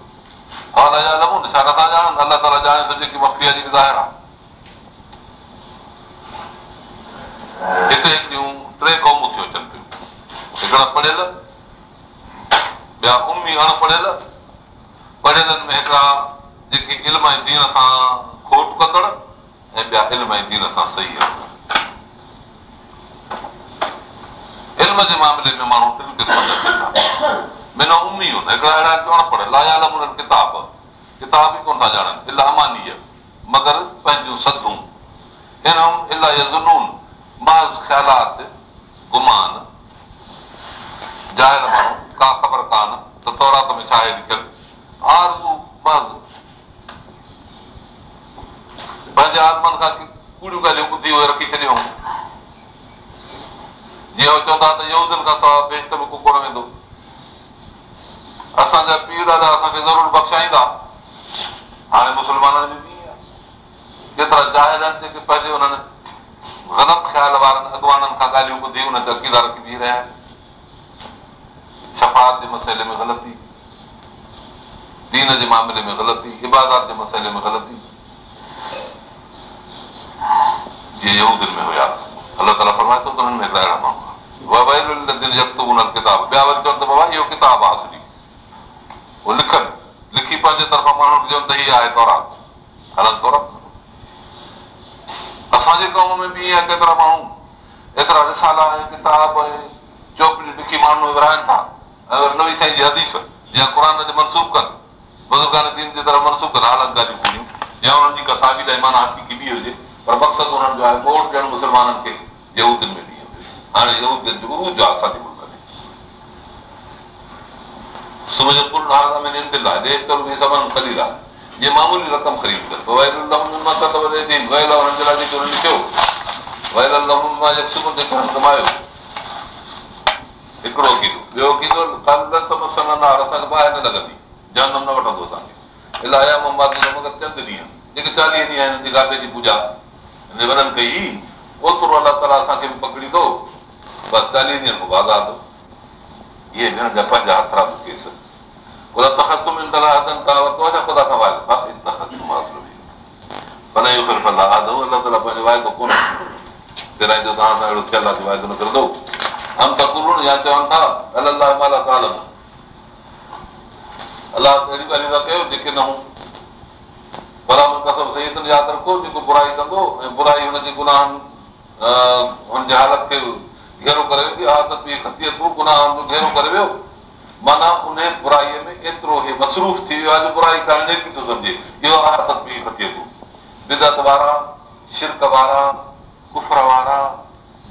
ڇا نٿا ڄاڻن الله تالا ڄاڻي ته جيڪي مفي جي ظاهر آهي هتي هڪڙيون ٽي قومون ٿيون اچن پيون هڪڙا پڙهيل ٻيا امي اڻپڙهيل پڙهيلن ۾ هڪڙا جيڪي علم ۽ دين سان کوٽ ڪندڙ ۽ ٻيا علم ۽ دين سان صحيح علم جي معاملي ۾ ماڻهو ٽن قسم جا بنا امي هوندا هڪڙا اهڙا اڻپڙهه لايال انهن ڪتاب. ڪتاب ئي ڪونه ٿا ڄاڻن الاهه اماني مگر پنهنجون سدون ان الاهي زنون ماز خيالات گمان ظاهر ماڻهو ڪا خبر ڪانه ته تورات ۾ ڇا آهي لکيل آرزو بز پنهنجي آتمن کان ڪوڙيون ڳالهيون ٻڌي اهي رکي ڇڏيون جيئن چوندا ته يودن کان سواءِ بيسٽ به ڪو ڪونه ويندو اسان جا پير ڏاڍا اسان کي ضرور بخشائيندا هاڻي مسلمانن به ڪيترا ظاهر آهن جيڪي پنهنجي هنن غلط خيال وارن اڳواڻن کان ڳالهيون ٻڌي هن تي اڪيدا رکي بيهه رهيا آهن صفات جي مسئلي ۾ غلطي دين جي معاملي ۾ غلطي عبادت جي مسئلي ۾ غلطي. جيئن اسان جي ڪم ۾ به ائين ڪيترا ماڻهو ايترا رسالا ڪتاب ۽ لکي ماڻهو ورائن ٿا نوي سائين جي حديث يا قر جي منسوب ڪن بزرگان دين جي طرف منسوب ڪن حالت ڳالهيون پوريون يا هنن جي ڪٿا به معنيٰ حقيقي به هجي پر مقصد هنن جو آهي موڙ ڏيڻ مسلمانن کي يودن ۾ به هاڻي يودن جو عروج آهي اسان جي ملڪ ۾ صبح جو پل ۾ نندل آهي ديش ڪر ۾ سڀ خريد آهي جيئن معمولي رقم خريد لاءِ جيڪو لکيو ڪمايو هڪڙو ڪيڌو ٻيو ڪيڌو اسان کي ٻاهر نه لڳندي جنم نه وٺندو اسان کي الاهي چند ڏينهن جيڪي چاليهه ڏينهن آهن گابي جي پوڄا وڏن ڪئي اوترو الله تالا اسان کي به پڪڙيندو بس چاليهه ڏينهن پوءِ آزاد اهي هن جا پنج هٿ ڪيس واعدو ڪونه تيرائيندو توهان سان اهڙو ٿيل آهي واعدو نه ڪندو هم ته ڪلون يا چون ٿا الله مالا تالم الله اهڙيون ڳالهيون ٿا ڪيو جيڪي نه هون برابر قسم صحيح ياد رکو جيڪو برائي ڪندو ۽ برائي هن جي گناهن هن جي حالت کي گهيرو ڪري ويندي عادت به کتي اچو گناهه گهيرو ڪري ويو. معنيٰ ان برائيءَ ۾ ايترو هي مصروف ٿي ويو آهي جو برائي ڪرڻ نيڪي ٿو سمجهي. اهو عادت به بدت وارا شرڪ وارا ڪفر وارا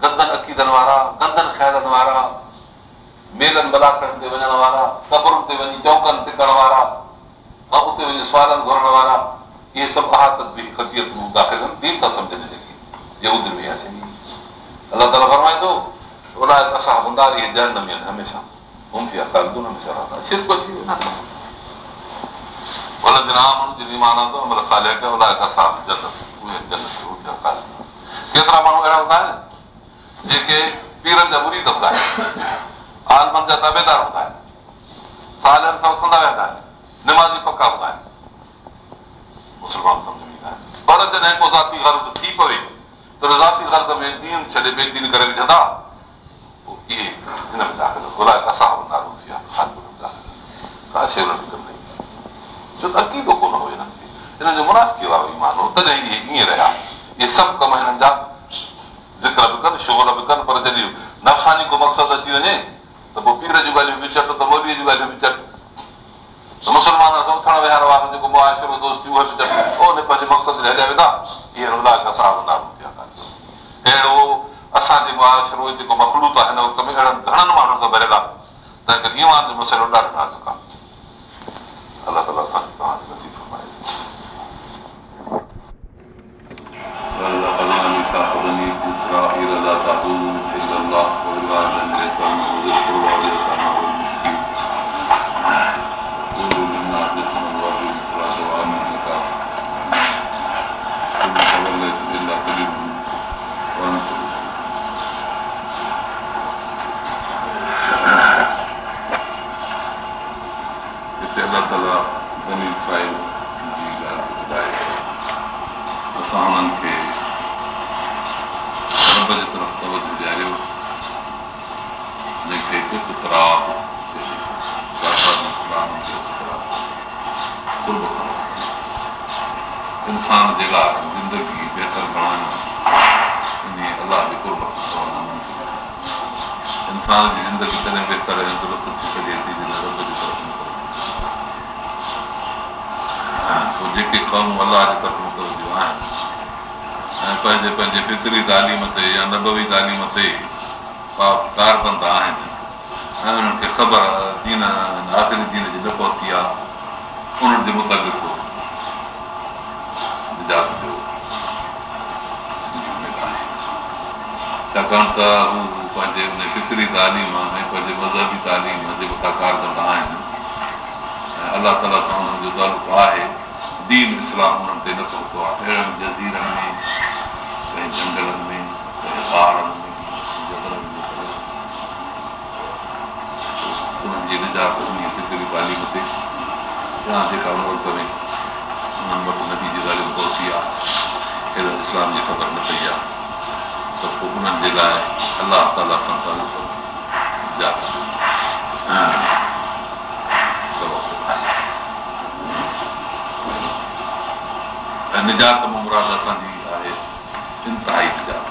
گندن اڪيدن وارا گندن خيالن وارا ميلن بلاڪن تي وڃڻ وارا ڪبرن تي وڃي چوڪن ٽڪڻ وارا ۽ اتي وڃي سوالن گهرڻ وارا اهي سڀ عادت به ختيت داخل آهن. دين ٿا سمجهن جيڪي يود ۾ الله تالا فرمائي ٿو الائي اسان هوندا جن ۾ آهن هميشه ڪيترا ماڻهو اهڙا هوندا آهن جيڪي پيرن جا بري هوندا آهن عالمن جا تبيدار هوندا آهن سالن سان اٿندا ويندا آهن نمازي پڪا هوندا آهن مسلمان سمجهه ۾ ايندا آهن پر جڏهن ڪو ذاتي گرد ٿي پوي ته ذاتي گرد ۾ دين ڇڏي بيدين ڪري وجهندا پوءِ اهي هن ۾ داخل اسان ڪا شيءِ ڇو ته اڪيدو ڪونه هو کي هنن جو منافي وارو ايمان هو تڏهن اهي ائين رهيا اهي سڀ ڪم هنن جا ذڪر به ڪن شگر به ڪن پر جڏهن نفساني ڪو مقصد اچي وڃي ته پوءِ پير جون ڳالهيون به چٽ ته ٻوليءَ جون ڳالهيون به چٽ مسلمان اٿڻ ويهڻ وارو جيڪو معاشرو دوستي اهي به پنهنجي مقصد هليا ويندا اهڙو اسان جي معاشرو جيڪو مکلوت آهي هن وقت ۾ اهڙن گهڻن ماڻهن سان ڀريل آهي تنهن ڪري جو مسئلو ڏاڍو نازڪ آهي الله تالا اسان کي انسان جي لاءِ زندگي بهتر بڻائڻ ان الله جي ڪربت انسان جي زندگي تڏهن بهتر ۽ درست ٿي سگهي ٿي جڏهن رب جي طرف جيڪي قوم الله جي طرف موڪلنديون آهن ۽ پنهنجي پنهنجي فطري تعليم تي يا نبوي تعليم تي ڪار ڪندا آهن ۽ انهن کي خبر جين آخري دين جي نه پهتي آهي انهن جي مطابق ڇاڪاڻ ته هو پنهنجي هن فڪري تعليم آهي ۽ پنهنجي مذهبي تعليم آهي جيڪو تاقار ڪندا آهن. ۽ الله تالا سان هنن جو تعلق آهي. دين اسلام هنن تي نه پهتو آهي. اهڙن جزيرن ۾ ڪنهن جهنگلن ۾ ڪنهن پهاڙن ۾ انهن جي نجات ان فڪري تعليم تي يا جيڪا ملڪ ۾ انهن وٽ ندي جي ڳالهيون پهتي آهي. اهڙن اسلام جي خبر نه پئي آهي. ته پوءِ انهن جي لاءِ الله تالا کان تعلق نجات مان مراد اسان جي آهي انتهائي نجات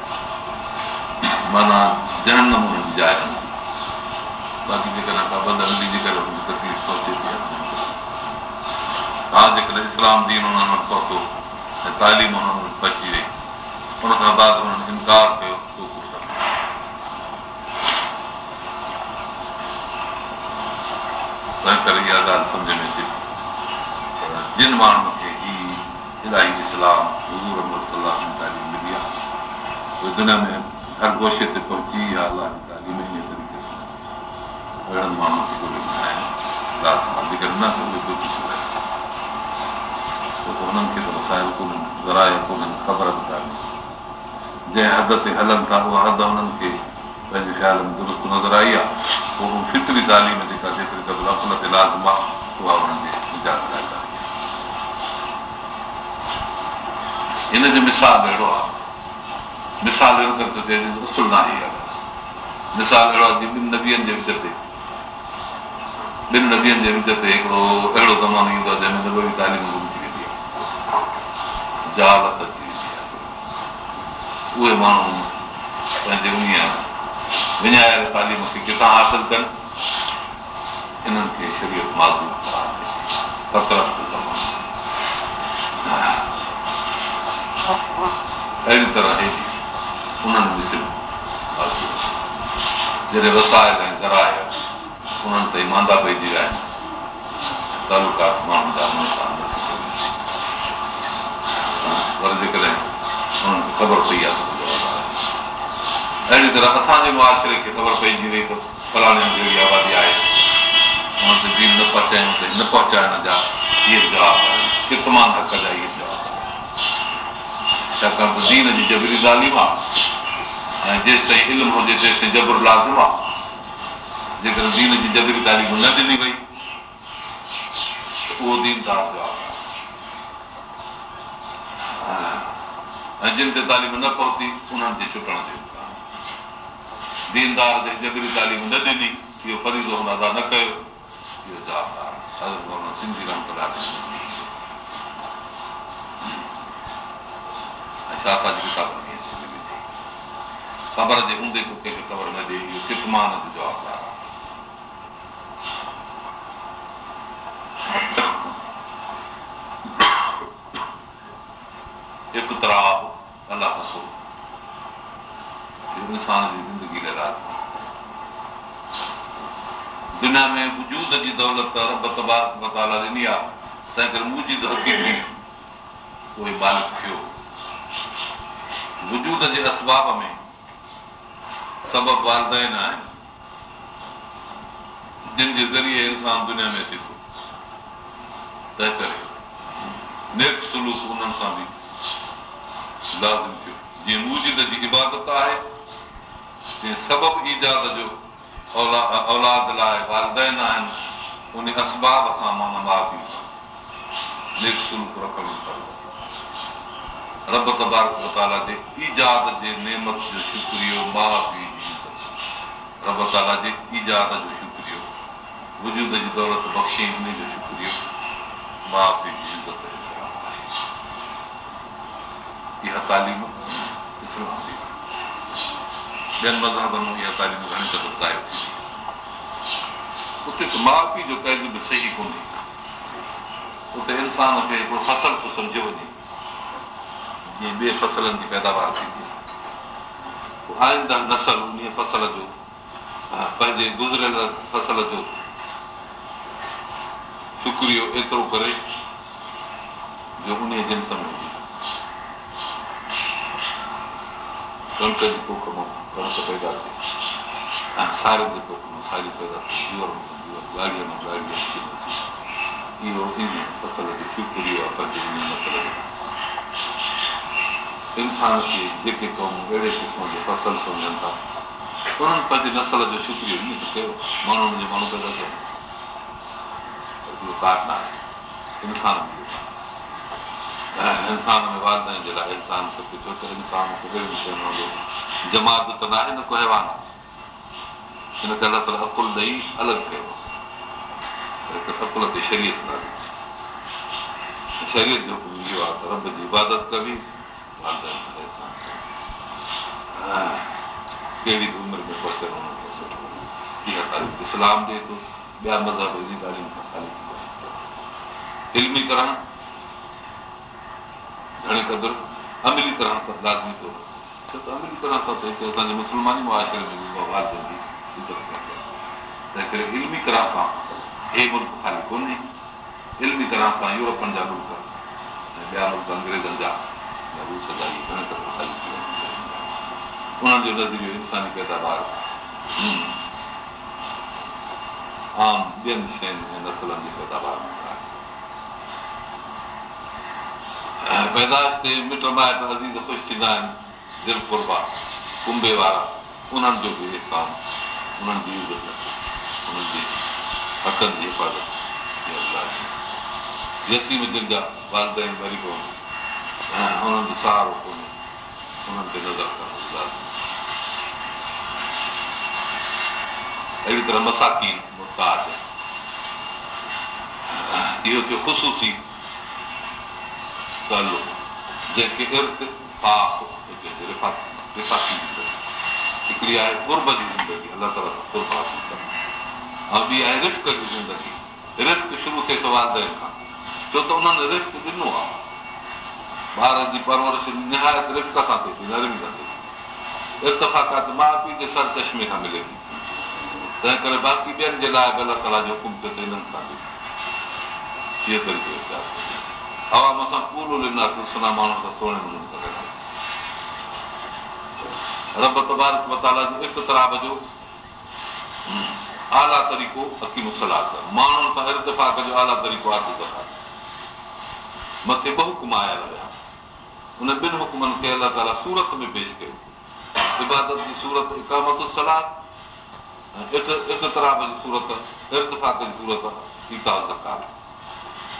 معنيٰ جهڙي نموني جي باقي جيڪڏهن ڪا بند هلي جي ڪري هن جي تڪليف پهچي ٿي ها جيڪڏهن اسلام دين هنن وٽ پهتو ۽ تعليم هنن وٽ پهچي وئي ان کان بعد هنن انڪار ڪيو تنهن ڪري اها ڳالهه سمجهه ۾ اچي پر جن ماڻهن کي هيءَ الاهي اسلام حضور احمد صلاح جي تعليم ملي آهي اهي دنيا ۾ هر گوشي تي پهچي آهي الله جي تعليم ان طريقي سان. اهڙن ماڻهن کي ڪونه آهن جيڪر نه اهي ٻيو ڪجهه آهي ڇو ته هنن کي ته وسايل ڪونهن زرائي ڪونهن خبر به ڪانهي جنهن حد تي هلن ٿا اها حد انهن کي پنهنجي خيال ۾ درست نظر آئي آهي اهو فطري تعليم جيڪا جيتري قبل افل تي لازم آهي اها انهن کي اجازت آهي هن جو مثال اهڙو آهي مثال اهڙو ڪري ٿو چئي اصل نه آهي مثال اهڙو آهي جيئن ٻن ندين جي وچ تي ٻن ندين جي وچ تي هڪڙو اهڙو زمانو ايندو آهي جنهن ۾ ننڍو تعليم گم ٿي ويندي آهي جال اچي اهي ماڻهو پنهنجي ان وڃايل تعليم کي ڪٿان حاصل ڪن انهن کي شرييت معلوم اهڙي طرح انهن ۾ صرف جڏهن وسايل ۽ زراي انهن تي ماندا پئجي ويا آهن تالڪات ماڻهن جا وري جيڪڏهن ماڻهن خبر پئي آهي اهڙي طرح اسان جي معاشري کي خبر پئجي وئي ته فلاڻي جهڙي آبادي آهي هن تي جيو نه پهچايون نه پهچائڻ جا اهي جواب آهن ڪتمان حق جا اهي جواب آهن ڇاڪاڻ ته دين جي جبري ظالم آهي ۽ جيستائين علم هجي تيستائين جبر لازم آهي جيڪر دين جي جبري تعريف نه ڏني وئي ته اهو ديندار جواب آهي ۽ جن تي تعليم نه پهتي انهن تي ڇٽڻ جو ديندار تي جبري تعليم نه ڏني اهو فريدو هن ادا نه ڪيو اهو سنڌي رنگ خبر جي هوندي ڪو ڪنهن کي خبر نه ڏي اهو ڪسمان جو جوابدار آهي اختراب انسان جي زندگي رات دنيا ۾ وجود جي دولت رب تبارڪ متالا ڏني آهي تنهن ڪري منهنجي حقيقي اهي مالڪ ٿيو وجود جي اسباب ۾ سبب والدين آهن جن جي ذريعي انسان دنيا ۾ اچي ٿو تنهن ڪري نيڪ سلوڪ انهن سان به لازم ٿيو جيئن موجد جي عبادت آهي تيئن سبب ايجاد جو اولاد لاءِ والدين آهن ان اسباب سان معنيٰ ماءُ پيءُ سان نيڪ سلوڪ رکڻ رب تبارڪ تالا جي ايجاد جي نيمت جو شڪريو ماءُ پيءُ جي رب تالا جي ايجاد جو شڪريو وجود جي دولت بخشي ان جو شڪريو ماءُ پيءُ جي عزت اها تعليم ٻين مذهبن ۾ اها تعليم گهڻي قدر ٿي اتي ماءُ پيءُ جو قيد به صحيح ڪونهي اتي انسان کي هڪڙو فصل ٿو سمجهو وڃي جيئن ٻئي فسلن جي پيداوار ٿيندي آئيندڙ نسل ان فصل جو پنهنجي گذريل فصل جو شڪريو ايترو ڪري جو ان جنس ۾ जेके क़ौमूं अहिड़े क़िस्म जो नसल जो इंसान انسان ۾ والدين جي لاءِ انسان کي ڇو ته انسان کي اهڙي شيون جو جماعت ته نه آهي نه ڪو حيوان هن ڪري الله تالا عقل ڏيئي الڳ ڪيو عقل تي شرييت شرييت جو حڪم اهو آهي ته رب جي عبادت ڪبي ڪهڙي به عمر ۾ پهچڻو اها اسلام ڏئي ٿو ٻيا مذهب ان ڳالهين کان خالي علمي ڪرڻ گهڻي قدر املي ڪرڻ سان لازمي ٿو ڇو ته املي ڪرڻ سان ته هتي اسان جي مسلماني معاشري ۾ عزت تنهن ڪري علمي ڪرڻ سان هي ملڪ خالي ڪونهي علمي ڪرڻ سان يوروپن جا ملڪ ۽ ٻيا ملڪ انگريزن جا روس جا اهي گهڻي قدر خالي ٿي وڃن انهن جو نظريو انساني پيداوار عام ٻين شين ۽ نسلن جي پيداوار ۾ پيداش تي مٽ مائٽ عزيز خوش ٿيندا آهن دل ڪربا ڪمبي وارا انهن جو به احسان انهن جي عزت انهن جي حقن جي حفاظت يتيم دل جا والدين وري ڪونهي انهن جو سهارو ڪونهي انهن کي نظر ڪرڻ اهڙي طرح مساڪي محتاج اهو ٿيو خشوسي جنهن کي ارت هڪڙي آهي گرب جي زندگي الله تالا سان ۽ ٻي آهي رفڪ جي زندگي رفڪ شروع ٿئي ٿو والدين کان ڇو ته انهن رفڪ ڏنو آهي ٻارن جي پرورش نهايت رفڪ سان ٿئي ٿي نرمي سان ٿئي ٿي اتفاقات ماءُ پيءُ جي سر چشمي کان ملي ٿي تنهن ڪري باقي ٻين جي لاءِ به الله تالا جو حڪم ٿيو ته هنن سان به اهو طريقو هوا اسان پورو ڏينداسين سنا ماڻهو سان سهڻي نموني رب تبارڪ متالا جو هڪ تراب جو اعليٰ طريقو حڪيم صلاح ماڻهن سان ارتفاق جو اعليٰ طريقو آهي مٿي ٻه حڪم آيل هئا ان ٻن حڪمن کي الله تالا سورت ۾ پيش ڪيو عبادت جي سورت اڪامت صلاح هڪ تراب جي سورت ارتفاق جي سورت اڪا زڪات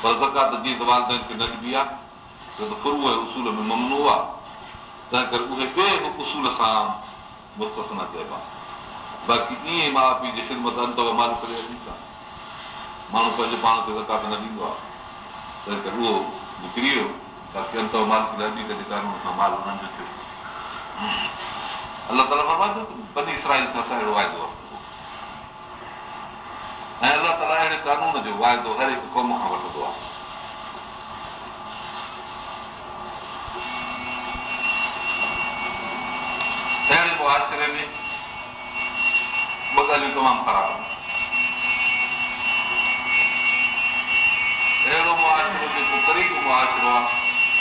پر زڪات جيئن ته والدين کي نه ڏبي آهي ڇو ته فرو اصول ۾ ممنو آهي تنهن ڪري اهي ٻئي به اصول سان مستف نه چئبا باقي ائين ماءُ پيءُ جي خدمت انت مال ڪري ڏيندا ماڻهو پنهنجي پاڻ کي زڪات نه ڏيندو آهي تنهن ڪري اهو نڪري ويو باقي انت مال ڪري هلي ڪري قانون سان مال انهن جو ٿيو الله تالا بني اسرائل سان اهڙو واعدو آهي ۽ الله تالا اهڙي قانون جو واعدو هر هڪ قوم کان وٺندو آهي اهڙي معاشري ۾ ٻه ڳالهيون تمام خراب آهن اهڙو معاشرو جيڪو قريب معاشرو آهي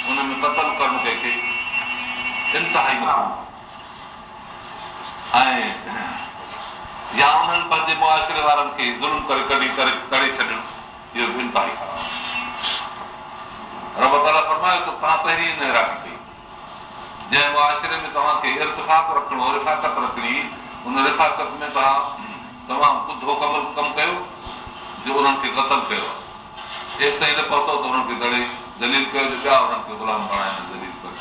هن ۾ ڪتل ڪرڻ ڪنهن کي انتهائي ۽ يا انهن پنهنجي معاشري وارن کي ظلم ڪري ڪڍي ڪري ڪري ڇڏيو اهو به تالا فرمايو ته توهان پهرين هن راکي ڪئي جنهن معاشري ۾ توهان کي ارتفاق رکڻو رفاقت رکڻي ان رفاقت ۾ توهان تمام ٻڌو ڪم ڪم ڪيو جو انهن کي قتل ڪيو جيس تائين نه پهتو ته هنن کي دڙي دليل ڪيو جو ٻيا هنن کي غلام بڻائن دليل ڪيو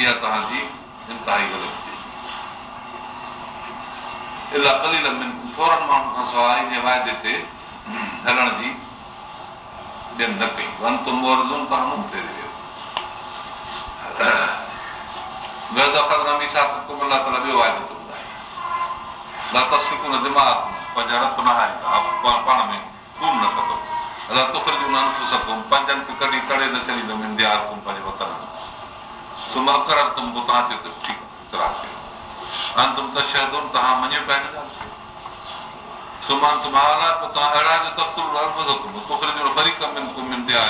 اها توهان جي انتهائي غلط الاهي ڪليل ٿورن ماڻهن کان سواءِ ان وائدي تي هلڻ جي ڏين نه ڪئي ون تم مورزن توهان مون ڦيري ويو ٻيو دفعا نمي صاحب ڪم الله تالا ٻيو واعدو ٿو ٻڌائي نه تصوير نه دماغ پنهنجا رت نه آهي پاڻ ۾ خون نه ڪندو الله تکر جو نه سگهون پنهنجن کي ڪڏهن تڙي نه ڇڏيندم انڊيا ڪم پنهنجي وطن سم اکر تم پوءِ توهان چيو ته ٺيڪ اتراز ڪيو هاڻي تم ته شهدن توهان مڃيو پيا هن ڳالهه کي سمان تم اعليٰ پوءِ توهان اهڙا جو تختل اربد تم تکر جو وري ڪم ڪم انڊيا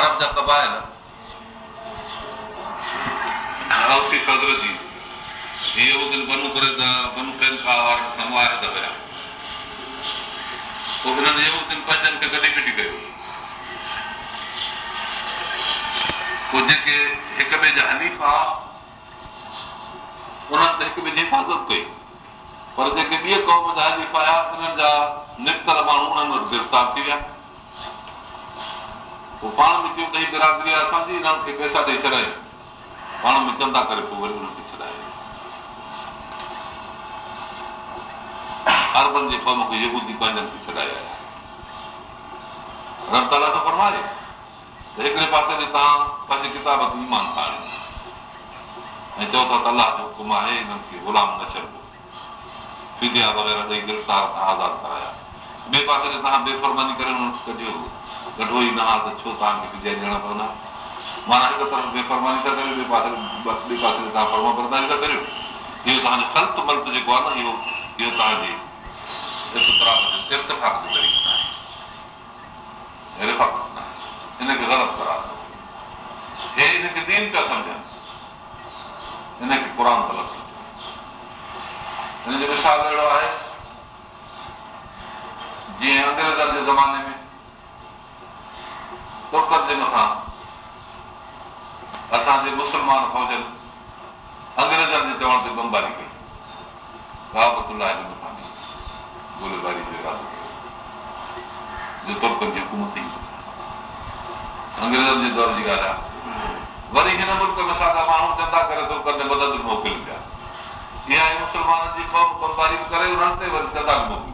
ارب جا ڪبائل صدر جي هيءَ اهو دن بنو ڪري بنو پينڪا وارن سان مئاهد هئا پوءِ هنن اهو دن پنهنجن کي گڏي ڦٽي ڪيو پوءِ جيڪي هڪ ٻئي جا هليفا انهن ته هڪ ٻئي جي حفاظت ڪئي. پر جيڪي ٻئي قوم جا هليفا آيا انهن جا نڪتل ماڻهو انهن وٽ گرفتار ٿي ويا. پوءِ پاڻ ۾ چيو ته هيءَ برادري آهي اسان جي هنن کي پئسا ڏيئي ڇڏايو. پاڻ ۾ چندا ڪري پوءِ وري هنن کي ڇڏايو. اربن جي ڪم کي يهودي پنهنجن کي ڇڏايا. رب تالا ته فرمائي هڪڙي پاسي تي توهان پنهنجي ڪتاب تي ايمان ٿا آڻيو ۽ چئو ٿا ته الله جو حڪم آهي هنن کي غلام نه ڇڏبو فديا وغيره ڏيئي گرفتار کان آزاد ڪرايا ٻئي پاسي تي توهان بيفرماني ڪري ڪڍيو ڪڍو ئي نه ها ته ڇو توهان کي فديا ڏيڻا پوندا معنيٰ هڪ طرف بيفرماني ٿا ڪريو ٻئي پاسي ٻئي پاسي تي توهان فرما برداري ٿا ڪريو اهو توهان جو خلت ملت جيڪو آهي نه اهو اهو توهان جي ارتفاق جو طريقو آهي رفاقت نه آهي هن کي غلط ڪرار هي هن کي دين پيا سمجهن هن کي قر غلط هن جو مثال اهڙو آهي جيئن انگريزن جي زماني ۾ ترڪن جي مٿان اسان جي مسلمان فوجن انگريزن جي چوڻ تي بمباري ڪئي ڪابت جي مٿان گوليباري جو ترڪن جي حڪومت انگريزن جي دور جي ڳالهه آهي وري هن ملڪ ۾ ماڻهو چندا ڪري مدد موڪليو پيا اها مسلمانن جي ڪري انهن تي وري چندا موڪليو